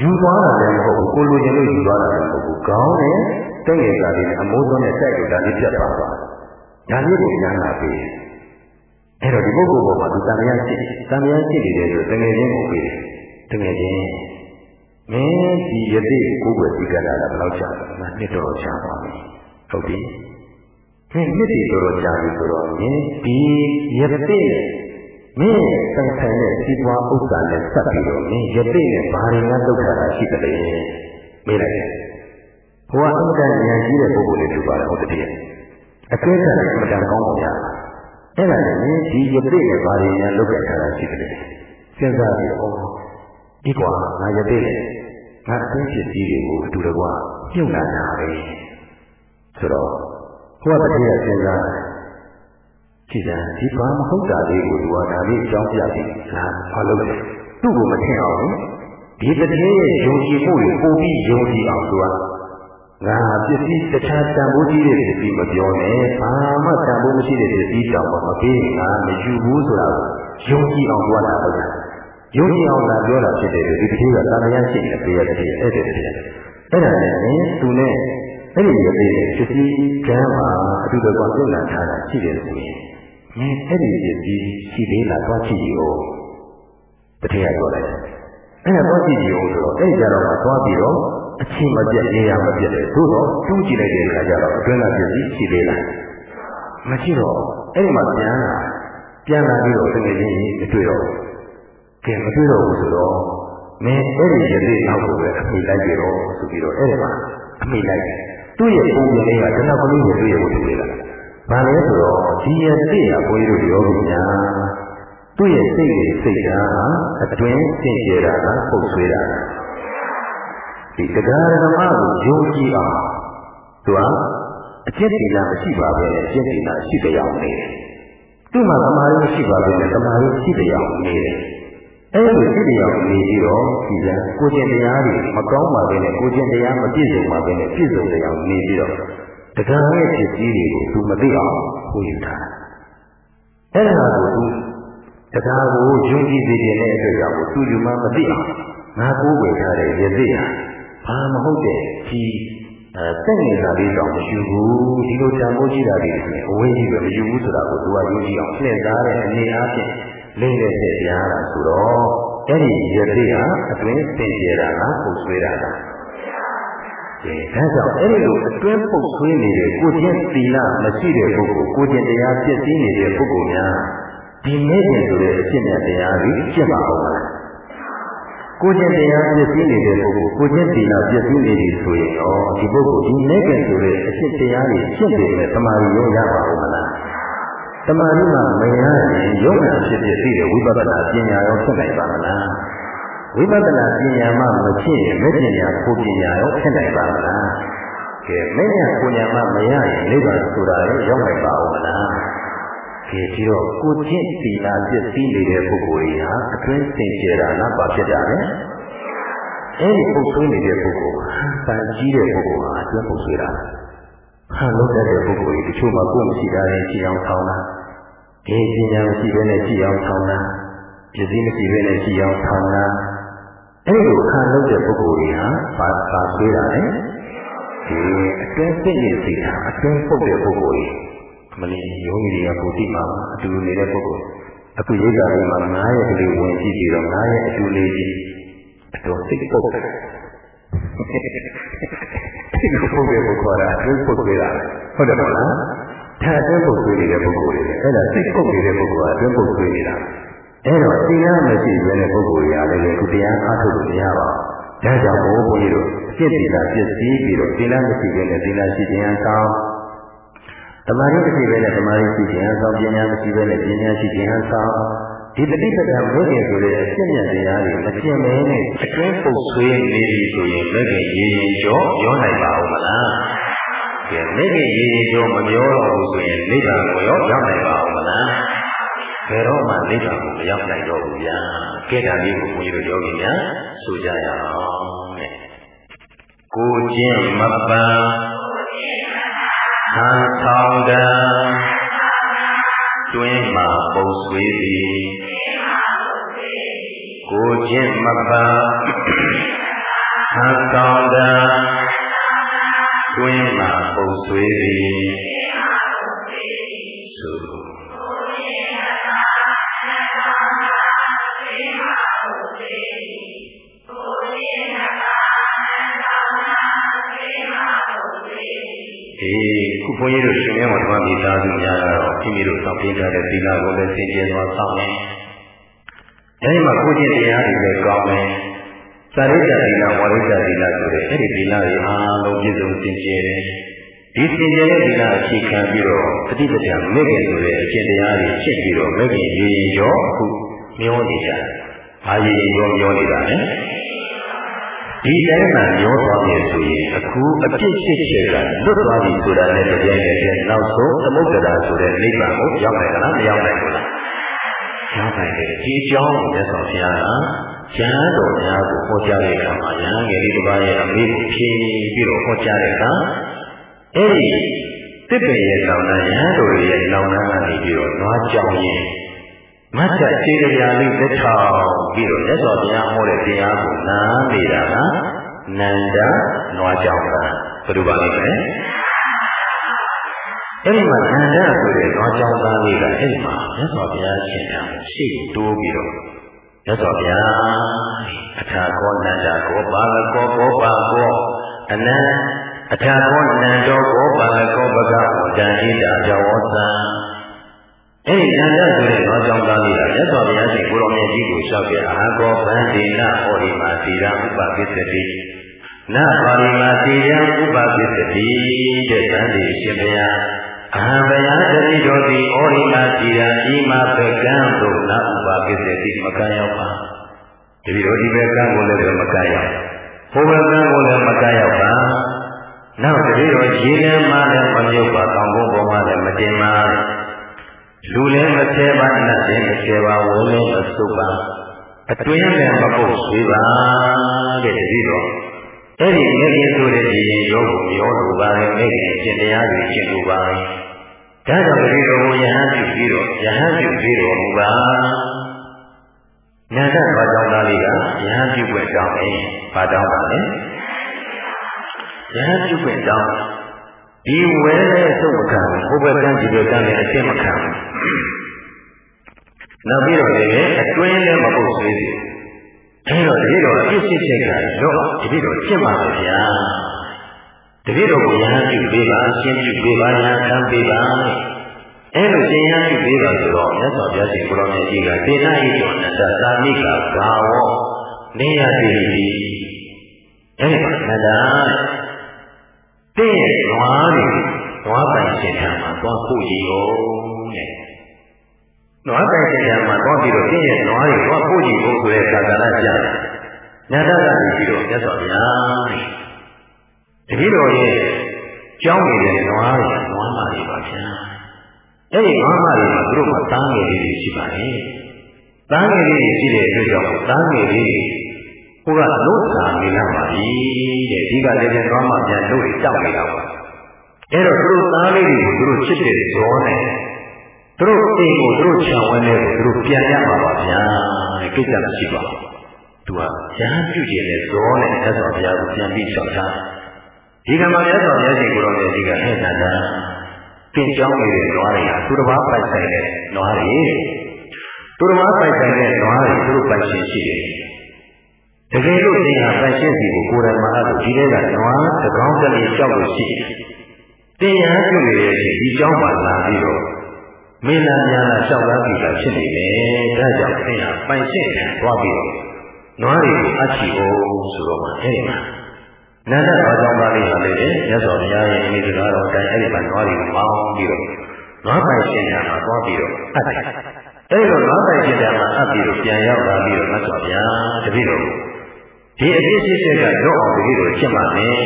ယူသွားတာလည်းမဟုတ်ဘူးကိုလိုချင်လို့ယူသွားတာလည်းမဟုတ်ဘူးကောင်းတယ်သိနေစာဒီအမိုးသွန်းနဲ့တိုက်လို့ဒါလေးပြတ်သွားတာဒါလေးကိုပြန်လာပေးအဲ့တော့ဒီပုဂ္ဂိုလ်ပေါ်မှာသူတန်မြတ်ရှိတန်မြတ်ရှိနေတယ်ဆိုတငယ်ချင်းကိုပေးတယ်တငယ်ချင်းမင်းဒီယတိကိုယ်ွယ်ပြီးကြတာဘယ်လောက်ကြာလဲနှစ်တော်ကြာပါပြီဟုတ်ပြီမင်းနှစ်တည်တော်တော်ကြာပြီဆိုတော့မင်းဒီယတိနဲ့ မင်းသံဆိုင်တဲ့ဒီပွားဥစ္စာနဲ့ဆက်ပြီးတော့မင်းယတိနဲ့ဘာတွေငါလောက်တာရှိတယ်လေမေးလိုက်တယ်ဘုရားအမှန်တန်ဉာဏ်ကြီးတဲ့ပုဂ္ဂိုလ်လေးဖြစ်ပါတယ်ဟုတ်တယ်အကဲခတ်တဲ့အမှန်တန်ကောင်းပါဗျာအဲ့ဒါနဲ့မင်းဒီယတိနဲ့ဘာတွေငါလောက်တာရှိတယ်လေစဉ်းစားပြီးတော့ဒီကွာငါယတိနဲ့ငါအသိဖြစ်ကြီးတွေကိုအတူတကွပြုတ်လာတာပဲဆိုတော့ဘုရားတည်းကစဉ်းစား ကြည့်တယ်ဒီဘာမဟုတ်တာလေးကိုသူကဒါလေးအကြောင်းပြပြီးငါဘာလုပ်လဲသူ့ကိုမထင်အောင်ဒီတည်းရဲ့ယုံကြည်မှုကိုပိုပြီးယုံကြည်အောင်သူကငါပစ္စည်းတခြားတန်ဖိုးကြီးတဲ့ပစ္စည်းမပြောနဲ့ဘာမှတန်ဖိုးမရှိတဲ့ပစ္စည်းတောင်မှမပေးငါမယူဘူးဆိုတာယုံကြည်အောင်ပြောတာဟုတ်တယ်ယုံကြည်အောင်လာပြောတာဖြစ်တယ်ဒီတတိယကသာမယရှိတဲ့ပြေရတဲ့အဲ့တဲ့တည်းအဲ့ဒါနဲ့သူနဲ့အဲ့ဒီရသေးတဲ့ပစ္စည်းကမ်းမှာအတူတကွပြုတ်လာထားတာရှိတယ်ဆိုရင် မင်းအဲ့ဒီပစ္စည်းရှိသေးလားသွားကြည့်ကြည့်တတိယပြောလိုက်အဲ့ဒါသွားကြည့်ကြည့်အောင်ဆိုတော့အဲ့ဒီကြတော့မှသွားပြီးတော့အချင်းမပြတ်ရေရမပြတ်တယ်သို့တော့တူးကြည့်လိုက်တဲ့အခါကျတော့အတွင်းကပစ္စည်းရှိသေးလားမရှိတော့အဲ့ဒီမှာပြန်လာပြန်လာပြီးတော့တကယ်ချင်းမတွေ့တော့ကဲမတွေ့တော့ဘူးဆိုတော့မင်းအဲ့ဒီယတိနောက်ကိုပဲအမိလိုက်ကြတော့ဆိုပြီးတော့အဲ့ဒီမှာအမိလိုက်သူ့ရဲ့ပုံပြင်လေးကတဏှာကလေးကိုတွေ့ရဖို့တူနေတာ။ ဘာလဲဆိုတော့ဒီယတိကဘုန်းကြီးတို့ယောဂီများသူ့ရဲ့စိတ်ရဲ့စိတ်ကအတွင်းသင်ကျေတာကပုတ်ဆွေးတာဒီတရားဓမ္မကိုယုံကြည်အောင်သူကအကျင့်ဒီလားမရှိပါပဲအကျင့်ဒီလားရှိကြအောင်နေတယ်။သူ့မှာသမာဓိမရှိပါပဲသမာဓိရှိကြအောင်နေတယ်။အဲ့ဒီဖြစ်တရားနေပြီးတော့ဒီကကိုကျင့်တရားတွေမကောင်းပါပဲနဲ့ကိုကျင့်တရားမပြည့်စုံပါပဲနဲ့ပြည့်စုံတရားနေပြီးတော့ တရားရဲ့ဖြစ်စည်းတွေကိုသူမသိအောင်ဟိုယူထားအဲ့ဒါကိုသူတရားကိုယုံကြည်စေခြင်းနဲ့အတွက်ကြောင့်သူယူမှမသိအောင်ငါကိုးဝယ်ထားတဲ့ရသေးဟာဘာမဟုတ်တဲ့ဒီအဲတက်နေတာလေးတော့မရှိဘူးဒီလိုတန်ဖိုးကြီးတာတွေဆိုရင်အဝေးကြီးပဲမယူဘူးဆိုတာကိုသူကယုံကြည်အောင်လှည့်စားတဲ့အနေအားဖြင့်လိမ့်တဲ့တရားလားဆိုတော့အဲ့ဒီယတိဟာအတွင်းသင်ကျေတာလားပုတ်ဆွေးတာလားအဲ ဒါကြောင့်အဲ့ဒီလိုအတွင်းပုတ်ဆွေးနေတဲ့ကိုချင်းသီလမရှိတဲ့ပုဂ္ဂိုလ်ကိုချင်းတရားပြည့်စည်နေတဲ့ပုဂ္ဂိုလ်များဒီမဲ့ခြင်းဆိုတဲ့အဖြစ်နဲ့တရားကြီးကျင့်ပါအောင်လားကိုချင်းတရားပြည့်စည်နေတဲ့ပုဂ္ဂိုလ်ကိုချင်းသီလပြည့်စည်နေပြီဆိုရင်တော့ဒီပုဂ္ဂိုလ်ဒီမဲ့ခြင်းဆိုတဲ့အဖြစ်တရားကြီးရှင်းတယ်နဲ့တမာရီရောရပါဦးမလားတမာရီမှာမရရင်ယောဂဖြစ်ဖြစ်သိတဲ့ဝိပဿနာပညာရောဖြစ်နိုင်ပါမလား ဝိပဿနာပညာမှမဖြစ်ရင်မပညာကိုပညာရောဖြစ်နိုင်ပါမလားကဲမင်းညာကိုညာမမရရင်နိဗ္ဗာန်ဆိုတာလေရောက်နိုင်ပါဦးမလားကဲဒီတော့ကိုချင်းသီလပြည့်စည်နေတဲ့ပုဂ္ဂိုလ်တွေဟာအတွင်းစင်ကြယ်တာလားဘာဖြစ်တာလဲအဲ့ဒီပုဂ္ဂိုလ်နေတဲ့ပုဂ္ဂိုလ်ပန်ကြီးတဲ့ပုဂ္ဂိုလ်ဟာအတွင်းပုဂ္ဂိုလ်တာဟန်လို့တဲ့ပုဂ္ဂိုလ်ကြီးတချို့မှာကိုယ်မရှိတာရင်ကြည်အောင်ဆောင်းတာဒီပညာမရှိဘဲနဲ့ကြည်အောင်ဆောင်းတာပစ္စည်းမရှိဘဲနဲ့ကြည်အောင်ဆောင်းတာ အဲ့ဒီခံလို့တဲ့ပုဂ္ဂိုလ်ကြီးဟာဘာသာပေးတာလဲဒီအတွင်းစိတ်ရည်စိတ်ဟာအတွင်းပုတ်တဲ့ပုဂ္ဂိုလ်ကြီးမလီယောဂီတွေကကိုတိမှာအတူနေတဲ့ပုဂ္ဂိုလ်အခုရိပ်သာတွေမှာ9ရက်ကလေးဝင်ကြည့်ပြီးတော့9ရက်အတူလေးကြီးအတော်စိတ်ပုတ်တယ်စိတ်ပုတ်တဲ့ပုဂ္ဂိုလ်ကအတွင်းပုတ်ပေးတာဟုတ်တယ်မဟုတ်လားဒါအတွင်းပုတ်ပေးနေတဲ့ပုဂ္ဂိုလ်တွေအဲ့ဒါစိတ်ပုတ်နေတဲ့ပုဂ္ဂိုလ်ကအတွင်းပုတ်ပေးနေတာ အဲ့တော့တရားမရှိဘဲတဲ့ပုဂ္ဂိုလ်ရာလည်းခုတရားအားထုတ်လို့မရပါဘူးဒါကြောင့်ဘုန်းကြီးတို့အစ်တိလာပြည့်စည်ပြီးတော့တရားမရှိဘဲနဲ့တရားရှိခြင်းအဆောင်တမာရီမရှိဘဲနဲ့တမာရီရှိခြင်းအဆောင်ပညာမရှိဘဲနဲ့ပညာရှိခြင်းအဆောင်ဒီတတိပဒံဘုရားဆိုတဲ့အစ်မြတ်တရားတွေမကျင်မဲနဲ့အတွင်းပုတ်ဆွေးနေပြီဆိုရင်လက်ကြီးရေရင်ကျော်ပြောနိုင်ပါဦးမလားကဲလက်ကြီးရေရင်ကျော်မပြောတော့ဘူးဆိုရင်နိဗ္ဗာန်ကိုရောရောက်နိုင်ပါဦးမလား ဘယ်တော့မှနိဗ္ဗာန်ကိုမရောက်နိုင်တော့ဘူးဗျာကဲဒါလေးကိုဘုန်းကြီးတို့ယောဂီများဆိုကြရအောင်တဲ့ကိုချင်းမပန်းဟန်ဆောင်တံတွင်းမှာပုံဆွေးသည်ကိုချင်းမပန်းဟန်ဆောင်တံတွင်းမှာပုံဆွေးသည် ခုဘုန်းကြီးတို့ရှင်မြတ်ဓမ္မမိသားစုများကတော့မိမိတို့ဆောင်ပြထားတဲ့သီလကိုလည်းသင်ကျဲသွားဆောင်တယ်။အဲဒီမှာကိုကျင့်တရားတွေလည်းကောင်းတယ်။သာရိတ္တသီလဝါရိတ္တသီလဆိုတဲ့အဲဒီသီလတွေအားလုံးပြည့်စုံသင်ကျဲတယ်။ဒီသင်ကျဲတဲ့သီလအခြေခံပြီးတော့တတိပဒံမေခင်ဆိုတဲ့အကျင့်တရားတွေဖြစ်ပြီးတော့မေခင်ရေရောအခုမျောနေကြတယ်။ဘာရေရောမျောနေတာလဲ။ ဒီတိုင်းမှာရောသွားပြီဆိုရင်အခုအပြစ်ဖြစ်ချက်ကလွတ်သွားပြီဆိုတာနဲ့တကယ်နဲ့နောက်ဆုံးသမုဒ္ဒရာဆိုတဲ့နိဗ္ဗာန်ကိုရောက်နိုင်လားမရောက်နိုင်ဘူးလားရောက်နိုင်တယ်ဒီအကြောင်းကိုမြတ်စွာဘုရားကကျမ်းတော်များကိုဟောကြားတဲ့အခါမှာယဟန်ငယ်လေးတစ်ပါးရဲ့အမေကိုဖြေပြီးတော့ဟောကြားတဲ့အခါအဲ့ဒီတစ်ပင်ရဲ့လောင်နှံယဟန်တော်ရဲ့လောင်နှံကနေပြီးတော့နွားကြောင်ရင် မတ်တခြေတရားလေးသက်ထောင်ပြီးတော့မြတ်စွာဘုရားဟောတဲ့တရားကိုနားနေတာကနန္ဒနွားကြောင်ကဘယ်လိုပါလိမ့်မလဲအဲ့ဒီမှာနန္ဒဆိုတဲ့နွားကြောင်သားလေးကအဲ့ဒီမှာမြတ်စွာဘုရားရှင်ကရှေ့တိုးပြီးတော့မြတ်စွာဘုရားအထာကောနန္ဒကောပါလကောကောပါကောအနန္အထာကောနန္တောကောပါလကောပကဝတ္တံဣတာဇဝောသံ အဲ့ဒီနန္ဒဆိုတဲ့သောကြောင့်သားလေးကမြတ်စွာဘုရားရှင်ကိုရောင်မြတ်ကြီးကိုလျှောက်ခဲ့အာကောဗန္တိနဟောဒီမာသီရဥပပစ္စတိနပါရိမာသီရဥပပစ္စတိတဲ့သံဒီရှင်ဘုရားအဟံဘယတတိတော်သည်ဩရိမာသီရဤမှာပကံသို့နဥပပစ္စတိမကံရောက်ပါတတိတော်ဒီဘကံကိုလည်းမကံရောက်ဟိုဘကံကိုလည်းမကံရောက်ပါနောက်တတိတော်ရေထဲမှာလည်းမမြုပ်ပါကောင်းဘုံပေါ်မှာလည်းမတင်ပါ လူလည်းမဆဲပါနတ်လည်းမဆဲပါဝုန်းလည်းမဆုပ်ပါအတွင်းလည်းမပုတ်သေးပါတဲ့တတိတော်အဲ့ဒီမြင့်ဆိုတဲ့ဒီရင်ရောကိုမျောလိုပါလေမိခင်ကျင့်တရားတွေကျင့်လိုပါဒါကြောင့်တတိတော်ကိုယဟန်ပြုပြီးတော့ယဟန်ပြုပြီးတော်မူပါညာတဘာကြောင့်သားလေးကယဟန်ပြုွက်တောင်းတယ်ဘာတောင်းပါလဲယဟန်ပြုွက်တောင်း ဒီဝဲတဲ့သုတ်မခံဘူးဘုဘကံဒီဘကံလည်းအရှင်းမခံဘူးနောက်ပြီးတော့လည်းအတွင်းလည်းမပုတ်ဆွေးဘူးအဲတော့တတိတော်အဖြစ်ဖြစ်ချက်ကတော့တတိတော်ရှင်းပါပါဗျာတတိတော်ကိုယဟန်ပြုပေးပါရှင်းပြုပေးပါယဟန်ခံပေးပါအဲလိုရှင်းရပြုပေးပါဆိုတော့မြတ်စွာဘုရားရှင်ကိုရောင်ကြီးကသေနာဤတော်နတ္တသာမိကဘာဝနေရတည်ပြီအဲဒီမှာနန္ဒာ တဲ့နွားတွေနွားပိုင်ရှင်ထံမှာသွားဖို့ရည်ရောတဲ့နွားပိုင်ရှင်ထံမှာသွားပြီးတော့တဲ့ရဲ့နွားတွေသွားဖို့ရည်ဖို့ဆိုတဲ့သာသနာကြတယ်နန္ဒာကနေပြီးတော့မြတ်စွာဘုရားတတိတော်ရဲ့ကြောင်းနေတဲ့နွားတွေနွားမတွေပါဗျာအဲ့ဒီနွားမတွေမှာသူတို့ကသားငယ်လေးတွေရှိပါတယ်သားငယ်လေးတွေရှိတဲ့အတွက်ကြောင့်သားငယ်လေးတွေ ဟိုကလို့စာနေလာပါပြီတဲ့ဒီကလည်းပြန်သွားမှပြန်လို့တောက်နေတာပါအဲ့တော့သူတို့သားလေးတွေကိုသူတို့ချစ်တဲ့ဇောနဲ့သူတို့အိမ်ကိုသူတို့ခြံဝဲနဲ့သူတို့ပြန်ရမှာပါဗျာတဲ့ကိစ္စမရှိပါဘူးသူကရဟန်းပြုခြင်းနဲ့ဇောနဲ့သက်တော်ဘုရားကိုပြန်ပြီးဆောင်တာဒီကမှာမြတ်စွာဘုရားရှင်ကိုယ်တော်မြတ်ကြီးကဟဲ့နာတာပင်ကြောင်းနေတဲ့နွားတွေဟာသူတစ်ပါးပိုက်ဆိုင်တဲ့နွားတွေသူတစ်ပါးပိုက်ဆိုင်တဲ့နွားတွေသူတို့ပိုက်ရှင်ရှိတယ် တကယ်လို့သင်ဟာပိုက်ရှင်စီကိုကိုယ်တိုင်မှာလို့ဒီထဲကနွားတစ်ကောင်းတစ်လေးကြောက်လို့ရှိတယ်တင်ရပြုနေတဲ့အချိန်ဒီကြောင်းပါလာပြီးတော့မင်းလာများလာလျှောက်လာပြီးတာဖြစ်နေတယ်ဒါကြောင့်သင်ဟာပိုင်ရှင်းခံသွားပြီးတော့နွားတွေကိုအချီဖို့ဆိုတော့မှအဲ့ဒီမှာနန္ဒဘာကြောင့်ပါလိမ့်ပါလေမြတ်စွာဘုရားရဲ့ဒီစကားတော်တိုင်းအဲ့ဒီမှာနွားတွေကိုမောင်းပြီးတော့နွားပိုင်ရှင်းခံမှာသွားပြီးတော့အပ်တယ်အဲ့လိုနွားပိုင်ရှင်းခံမှာအပ်ပြီးတော့ပြန်ရောက်လာပြီးတော့မြတ်စွာဘုရားတပည့်တော် ဒီအဖြစ်ရှိတဲ့ကတော့အောင်တပည့်တော်ရှင်းပါမယ်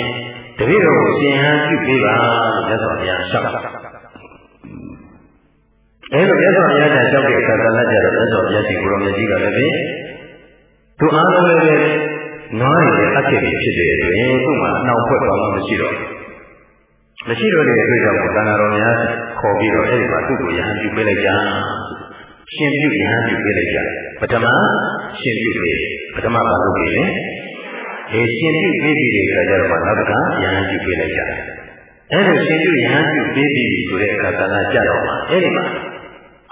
တပည့်တော်ကိုရှင်ဟန်ပြုပေးပါလို့မြတ်စွာဘုရားရှောက်အဲလိုမြတ်စွာဘုရားကရှောက်တဲ့အခါကလည်းကြတော့မြတ်စွာဘုရားရှင်ကိုရောမြတ်ကြီးကလည်းပဲသူအားလုံးလည်းနွားရည်အဖြစ်ဖြစ်တဲ့အတွက်သူ့မှာအနှောက်ဖွဲ့သွားမှမရှိတော့မရှိတော့တဲ့အတွက်ကြောင့်သံဃာတော်များခေါ်ပြီးတော့အဲ့ဒီမှာသူ့ကိုယဟန်ပြုပေးလိုက်ကြရှင်ပြုယဟန်ပြုပေးလိုက်ကြပထမရှင်ပြုပေးပထမဘာလုပ်ပေးလဲ အဲရှင်ပြုပေးပြီးတဲ့အခါကျတော့နောက်တစ်ခါယဟန်ပြုပေးလိုက်ကြအဲ့ဒါရှင်ပြုယဟန်ပြုပေးပြီးဆိုတဲ့အခါကလည်းကြတော့မှာအဲ့ဒီမှာ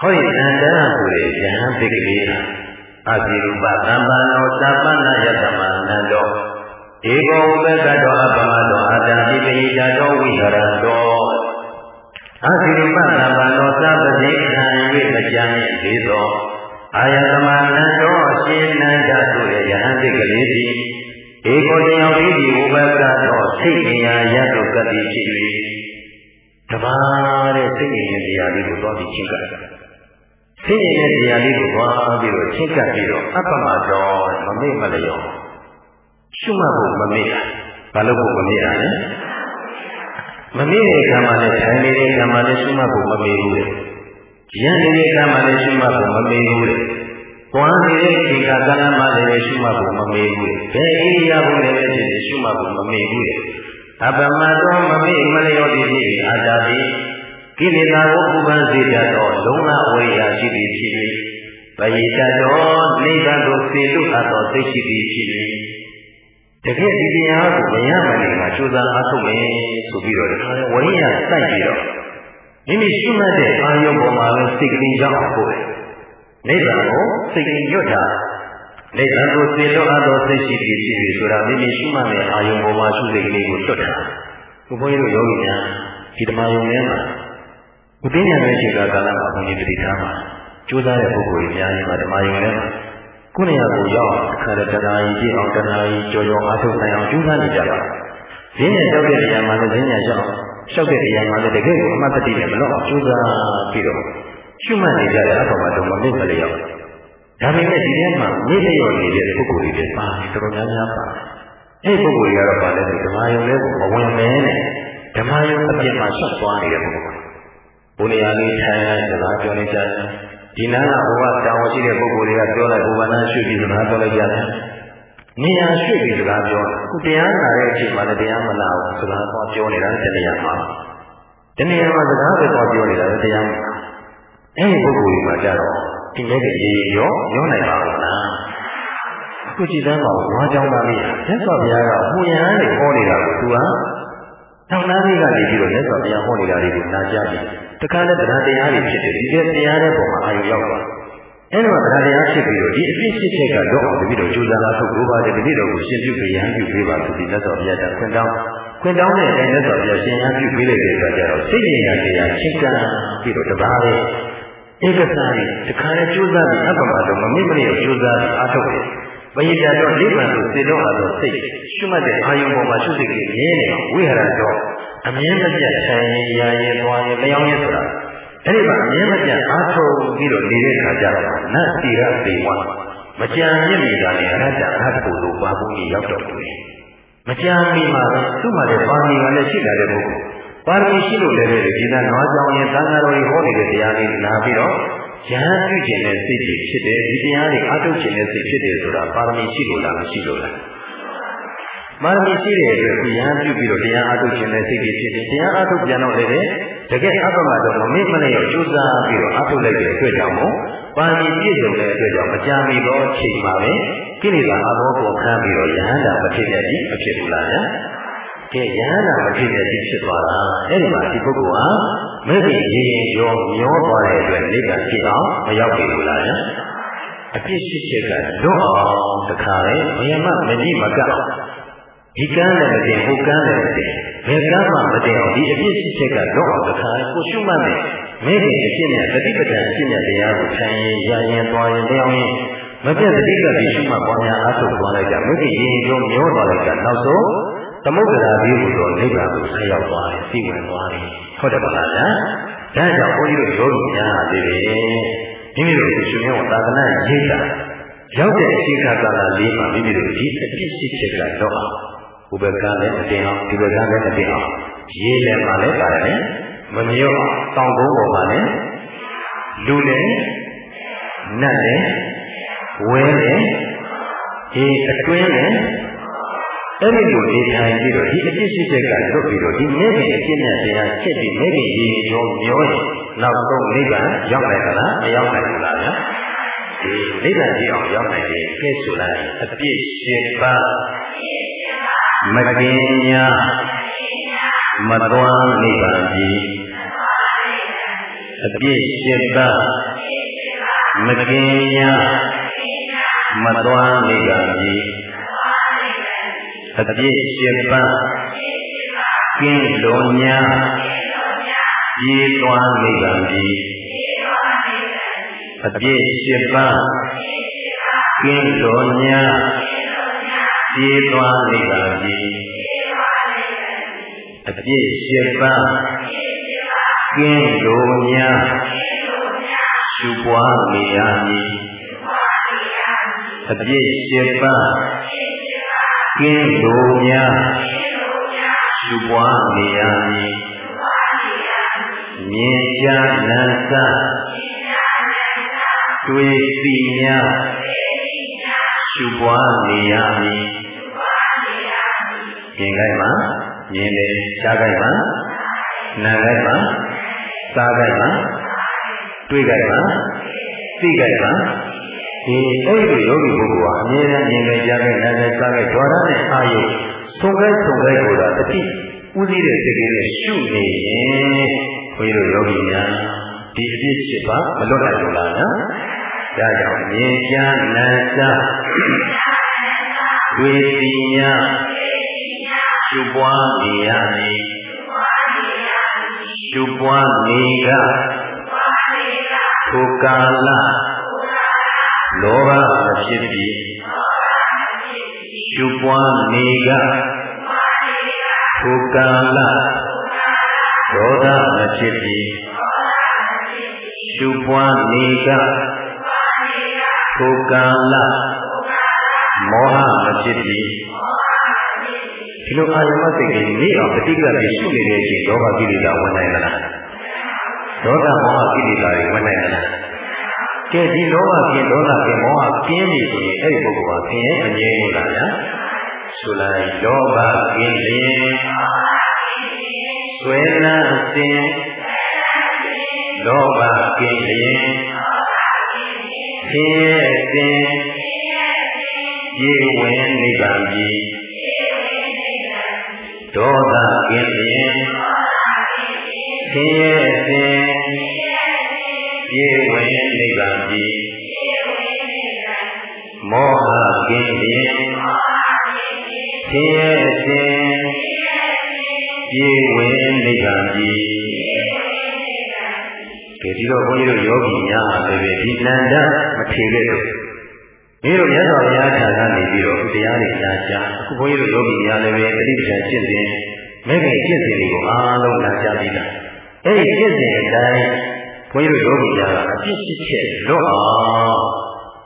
ဟောဒီအန္တရာဆိုတဲ့ယဟန်ပိကလေးအာဇီရူပသမ္ပန္နောသဗ္ဗနာယတမနန္တောဧကောဥပကတောအပမတောအာတံပိပိတတောဝိဟရတောအာဇီရူပသမ္ပန္နောသဗ္ဗတိခံ၍မကြမ်းသေးသောအာယတမနန္တောရှင်နန္ဒဆိုတဲ့ယဟန်ပိကလေးသည် ဧကောတရားဝိဒီဥပကတောစိတ်ဉာဏ်ရတုကတိဖြစ်၍တပါးတဲ့စိတ်ဉာဏ်တရားလေးကိုသွားပြီးချင်းကပ်စိတ်ရဲ့တရားလေးကိုသွားပြီးတော့ချက်ကပ်ပြီးတော့အပ္ပမတော်မမေ့မလျော့ရှုမှတ်ဖို့မမေ့တာဘာလို့ဖို့မမေ့တာလဲမမေ့တဲ့ကံမှလည်းထိုင်နေတဲ့ကံမှလည်းရှုမှတ်ဖို့မမေ့ဘူးလေရန်နေတဲ့ကံမှလည်းရှုမှတ်ဖို့မမေ့ဘူးလေ ပွားနေတဲ့ချိန်ကကံမှလည်းရှုမှတ်ဖို့မမေ့ဘူးလေဘယ်အိယာဘုလည်းဖြစ်ဖြစ်ရှုမှတ်ဖို့မမေ့ဘူးလေအပ္ပမတော်မမေ့မလျော့သည်ဖြင့်အာတာတိကိလေသာကိုဥပန်းစေတတ်သောလုံလဝိရာရှိသည်ဖြစ်၍ပယိတတ်သောနိဗ္ဗာန်ကိုစေလွတ်အပ်သောသိရှိသည်ဖြစ်၍တကယ်ဒီတရားကိုမရမနေမှာကြိုးစားအားထုတ်မယ်ဆိုပြီးတော့ဒါဝိရာစိုက်ပြီးတော့မိမိရှိမှတ်တဲ့အာယုံပေါ်မှာပဲစိတ်ကလေးရောက်အောင်ပို့တယ် နိဗ္ဗာန်ကိုစိတ်ကလေးညွတ်တာနိဗ္ဗာန်ကိုစေလွတ်အပ်သောသိရှိသည်ဖြစ်၍ဆိုတာမိမိရှိမှတ်တဲ့အာယုံပေါ်မှာရှိစိတ်ကလေးကိုလွတ်တာဘုန်းကြီးတို့ယောဂီများဒီဓမ္မယုံထဲမှာဥသိဉာဏ်ရဲ့ရှိတာကာလမှာဘုန်းကြီးတတိထားမှာကြိုးစားတဲ့ပုဂ္ဂိုလ်ကြီးများရင်ဓမ္မယုံထဲမှာကိုယ်နေရာကိုရောက်အခါတဏှာကြီးကြည့်အောင်တဏှာကြီးကြော်ကြော်အားထုတ်နိုင်အောင်ကြိုးစားနေကြပါဈဉ္ညာလျှောက်တဲ့နေရာမှာလည်းဈဉ္ညာလျှောက်လျှောက်တဲ့နေရာမှာလည်းတကယ်ကိုအမှတ်တတိနဲ့မလို့အောင်ကြိုးစားပြီးတော့ ရှုမှတ်နေကြတဲ့အပေါ်မှာတော့မမေ့မလျော့ဒါပေမဲ့ဒီထဲမှာမေ့လျော့နေတဲ့ပုဂ္ဂိုလ်တွေလည်းပါတယ်တော်တော်များများပါအဲ့ဒီပုဂ္ဂိုလ်တွေကတော့ပါလဲဓမ္မယုံလေးကိုမဝင်မဲနဲ့ဓမ္မယုံအပြင်မှာဆက်သွားနေတဲ့ပုဂ္ဂိုလ်ဘုနေရာလေးထိုင်စကားပြောနေကြတယ်ဒီနားကဘုရားတောင်းရှိတဲ့ပုဂ္ဂိုလ်တွေကပြောလိုက်ဘုရားနာရွှေ့ပြီးစကားပြောလိုက်ကြတယ်နေရာရွှေ့ပြီးစကားပြောခုတရားနာတဲ့အချိန်မှာလည်းတရားမလာဘူးစကားသွားပြောနေတာတနေရာမှာတနေရာမှာစကားပဲသွားပြောနေတာလည်းတရားမလာ အဲဒီပုဂ္ဂိုလ်တွေမှာကြတော့ဒီမဲ့ကရေရောရောနိုင်ပါဘူးလားအခုကြည်တမ်းပါဝါကြောင်းသားလေးမြတ်စွာဘုရားကဟိုရဟန်းတွေဟောနေတာကိုသူကတောင်းတလေးကနေပြီးတော့မြတ်စွာဘုရားဟောနေတာတွေကိုနားကြားပြီးတခါနဲ့တရားတရားတွေဖြစ်တယ်ဒီတဲ့တရားတဲ့ပုံမှာအာရုံရောက်သွားအဲ့ဒီမှာတရားတရားဖြစ်ပြီးတော့ဒီအဖြစ်ဖြစ်ချက်ကတော့တပည့်တော်ကြိုးစားလာထုတ်လို့ပါတယ်တပည့်တော်ကိုရှင်းပြပေးရန်ပြုပေးပါဆိုပြီးမြတ်စွာဘုရားကခွင့်တောင်းခွင့်တောင်းတဲ့အတိုင်းမြတ်စွာဘုရားရှင်းရန်ပြုပေးလိုက်တဲ့အခါကျတော့စိတ်ဉာဏ်တရားချင်းကပ်ပြီးတော့တပါးလေး ဧကစားရင်တခါနဲ့ကြိုးစားပြီးအပ္ပမတော့မမိမလျော့ကြိုးစားပြီးအားထုတ်တယ်ဘယိတတော့နိဗ္ဗာန်ကိုစေတော့အပ်သောစိတ်ရှုမှတ်တဲ့အာယုံပေါ်မှာရှုစိတ်ကမြဲနေဝိဟရတော့အမြဲမပြတ်ဆံရင်ရာရင်သွားရင်လျောင်းရင်ဆိုတာအဲ့ဒီမှာအမြဲမပြတ်အားထုတ်ပြီးတော့နေတဲ့ခါကျတော့နတ်တိရသေဝမကြံမြင့်နေတာနဲ့အရတ္တအရတ္တကိုလိုပါဖို့ကြီးရောက်တော့တယ်မကြံမီမှာပဲသူ့မှာလည်းပါမီကလည်းရှိလာတဲ့ပုဂ္ဂိုလ် ပါရမီရှိလို့လည်းပဲဒီသာနွားကြောင်ရင်သံဃာတော်ကြီးဟောနေတဲ့တရားလေးနာပြီးတော့ဉာဏ်ပြုခြင်းနဲ့စိတ်ကြီးဖြစ်တယ်ဒီတရားတွေအထုတ်ခြင်းနဲ့စိတ်ဖြစ်တယ်ဆိုတာပါရမီရှိလို့လားမရှိလို့လားပါရမီရှိတဲ့အတွက်ဉာဏ်ပြုပြီးတော့တရားအထုတ်ခြင်းနဲ့စိတ်ကြီးဖြစ်တယ်တရားအထုတ်ပြန်တော့လည်းတကယ်အပမတော့မမေ့မနဲ့ရကြိုးစားပြီးတော့အထုတ်လိုက်တဲ့အတွက်ကြောင့်မို့ပါရမီပြည့်စုံတဲ့အတွက်ကြောင့်မကြာမီတော့ချိန်ပါပဲကိလေသာအဘောကိုခံပြီးတော့ယဟန္တာမဖြစ်တဲ့ဒီအဖြစ်ဘူးလားညာ ကဲယဟန္တာမဖြစ်တဲ့ဒီဖြစ်သွားတာအဲ့ဒီမှာဒီပုဂ္ဂိုလ်ဟာမဲ့ခင်ရေရင်ရောမျောသွားတဲ့အတွက်နိဗ္ဗာန်ဖြစ်အောင်မရောက်ပြီဘူးလားညာအပြစ်ရှိချက်ကလွတ်အောင်တခါလေဘယမမကြီးမကဒီကမ်းလည်းမတင်ဟိုကမ်းလည်းမတင်ဘယ်ကမ်းမှမတင်အောင်ဒီအပြစ်ရှိချက်ကလွတ်အောင်တခါကိုရှုမှတ်နေမိခင်အဖြစ်နဲ့တတိပဒံအဖြစ်နဲ့တရားကိုခံရင်ရရင်သွားရင်တရားရင်မပြတ်တတိကပြီးရှုမှတ်ပေါ်များအားထုတ်သွားလိုက်တာမိခင်ရင်ကျုံမျောသွားလိုက်တာနောက်ဆုံး သမုဒ္ဒရာကြီးကိုတော့နိဗ္ဗာန်ကိုဆက်ရောက်သွားတယ်သိဝင်သွားတယ်ဟုတ်တယ်မလားဗျာဒါကြောင့်ဘုန်းကြီးတို့ယောဂီများလေးတွေမိမိတို့ရှင်မေဝသာသနာရိပ်တာရောက်တဲ့အချိန်ကာလလေးမှာမိမိတို့ဒီအပြစ်ရှိချက်ကတော့အောင်ဘုဘကလည်းမတင်အောင်ဒီဘကလည်းမတင်အောင်ရေးလည်းမှလည်းပါတယ်မမြော့တောင်ကုန်းပေါ်မှာလည်းလူလည်းနတ်လည်းဝဲလည်းဒီအတွင်းလည်း အဲ့ဒီလိုနေထိုင်ပြီးတော့ဒီအပြစ်ရှိချက်ကလွတ်ပြီးတော့ဒီမဲ့ခင်အပြစ်နဲ့တရားချက်ပြီးမဲ့ခင်ရေရောမျောရင်နောက်ဆုံးနိဗ္ဗာန်ရောက်နိုင်သလားမရောက်နိုင်ဘူးလားဗျာဒီနိဗ္ဗာန်ကြီးအောင်ရောက်နိုင်တယ်ကဲဆိုလိုက်အပြစ်ရှိပါမကင်ညာမတော်နိဗ္ဗာန်ကြီးအပြစ်ရှိပါမကင်ညာမတော်နိဗ္ဗာန်ကြီး အပြည့်ရှိပါကင်းလုံးညာပြေးသွားနိဗ္ဗာန်ဒီအပြည့်ရှိပါကင်းလုံးညာပြေးသွားနိဗ္ဗာန်ဒီအပြည့်ရှိပါကင်းလုံးညာရှုပွားနေရမည်အပြည့်ရှိပါ ကင်းလိုများရှုပွားနေရမည်မြင်ကြနံစတွေ့သိများရှုပွားနေရမည်မြင်ခိုင်းမှာမြင်တယ်ရှားခိုင်းမှာနားခိုင်းမှာစားခိုင်းမှာတွေ့ခိုင်းမှာသိခိုင်းမှာ ဒီအဲ့ဒီယောဂီပုဂ္ဂိုလ်ဟာအမြဲတမ်းမြင်ကြကြားကြနားကြစားကြဒေါရနဲ့အာယုသုံးခဲသုံးခဲကိုတော့တတိဥသိတဲ့စိတ်ကလေးရှုနေရင်ခွေးတို့ယောဂီများဒီအပြစ်ဖြစ်ပါမလွတ်နိုင်ဘူးလားနော်ဒါကြောင့်မြင်ကြားနားစားဝေတိညာရှုပွားနေရမည်ရှုပွားနေကထိုကာလ လောဘမဖြစ်ပြီးရှုပွားနေကထိုကာလဒေါသမဖြစ်ပြီးရှုပွားနေကထိုကာလမောဟမဖြစ်ပြီးဒီလိုအာယမစိတ်ကြီးနေအောင်ပฏิကတိရှုနေတဲ့အချိန်လောဘကိလေသာဝင်နိုင်သလားဒေါသမောဟကိလေသာတွေဝင်နိုင်သလား ကဲဒီလောဘကင်းဒေါသကင်းမောဟကင်းပြီဆိုရင်အဲ့ဒီပုဂ္ဂိုလ်ဟာဆင်းရဲအငြိမ်းလို့လားဗျာဆိုလိုက်လောဘကင်းလျင်ဆွေနာစင်လောဘကင်းလျင်ဆင်းရဲစင်ရေဝင်နိဗ္ဗာန်ကြီးဒေါသကင်းလျင်ဆင်းရဲစင် ပြေဝင်နိဗ္ဗာန်ကြီးမောဟကင်းလျင်ဆင်းရဲခြင်းပြေဝင်နိဗ္ဗာန်ကြီးကဲဒီတော့ဘုန်းကြီးတို့ယောဂီများလည်းပဲဒီနန္ဒမထေခဲ့တော့ဒီလိုမြတ်စွာဘုရားထာကနေပြီးတော့တရားတွေနာကြားအခုဘုန်းကြီးတို့ယောဂီများလည်းပဲတိပ္ပံကျင့်စဉ်မဲ့ခင်ကျင့်စဉ်တွေကိုအားလုံးနာကြားပြီးတာအဲ့ဒီကျင့်စဉ်အတိုင်း ဘုန်းကြီးတို့ယောဂီများကအပြစ်ရှိချက်လွတ်အောင်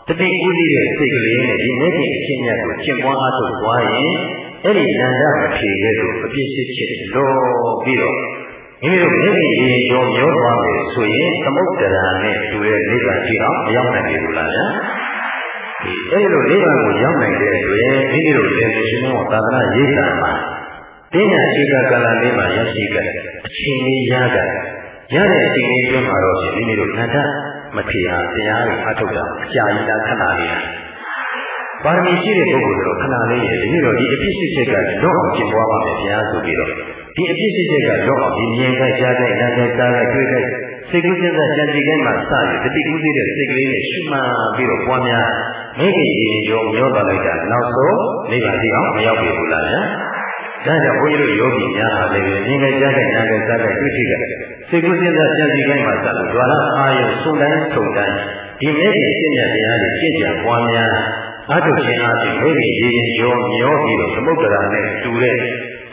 တတိဥသိတဲ့စိတ်ကလေးနဲ့ဒီမဲ့ခင်အချင်းမြတ်ကိုကျင့်ပွားအားထုတ်သွားရင်အဲ့ဒီနန္ဒမထေခဲ့တော့အပြစ်ရှိချက်လွတ်ပြီးတော့မိမိတို့မိမိရေကျော်မျောသွားမယ်ဆိုရင်သမုဒ္ဒရာနဲ့တူတဲ့နိဗ္ဗာန်ရှိအောင်မရောက်နိုင်ဘူးလားဗျာဒီအဲ့လိုနိဗ္ဗာန်ကိုရောက်နိုင်တဲ့အတွက်မိမိတို့လည်းရှင်မောသာသနာရေးတာမှာတင်းညာရှိကကာလလေးမှာရရှိတဲ့အချိန်လေးရကြ ရတဲ့အချိန်လေးအတွင်းမှာတော့မိမိတို့နန္ဒမထေရတရားကိုအထုတ်တာအကြာကြီးလားခဏလေးလားပါရမီရှိတဲ့ပုဂ္ဂိုလ်တို့ခဏလေးရဲ့ဒီလိုဒီအဖြစ်ရှိချက်ကတော့အောင်ကျင့်ပွားပါမယ်ဘုရားဆိုပြီးတော့ဒီအဖြစ်ရှိချက်ကတော့ဒီမြင်ခိုက်ကြားခိုက်နားခိုက်စားခိုက်တွေ့ခိုက်စိတ်ကူးစဉ်းစားကြံစည်ခိုက်မှစရတတိကူးသေးတဲ့စိတ်ကလေးနဲ့ရှုမှတ်ပြီးတော့ပွားများမိခင်ရေရောမျောပါလိုက်တာနောက်ဆုံးနိဗ္ဗာန်တိအောင်မရောက်ပြီဘူးလားဗျာ ဒါကြောင့်ဘုန်းကြီးတို့ယောဂီများဟာလည်းမြင်ခိုက်ကြားခိုက်နားခိုက်စားခိုက်တွေ့ထိခိုက်စိတ်ကူးစဉ်းစားကြံစည်ခိုက်မှစလို့ဒွါရအာယုံဆုံးတိုင်းထုံတိုင်းဒီမိခင်ရှင်းရတရားတွေရှင်းကြပွားများအထုခြင်းအပြင်မိခင်ရေရောမျောပြီးတော့သမုဒ္ဒရာနဲ့တူတဲ့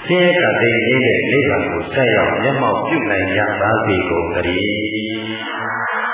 ဆင်းရဲကတိတ်နေတဲ့နိဗ္ဗာန်ကိုဆက်ရောက်မျက်မှောက်ပြုနိုင်ကြပါစေကုန်သတည်း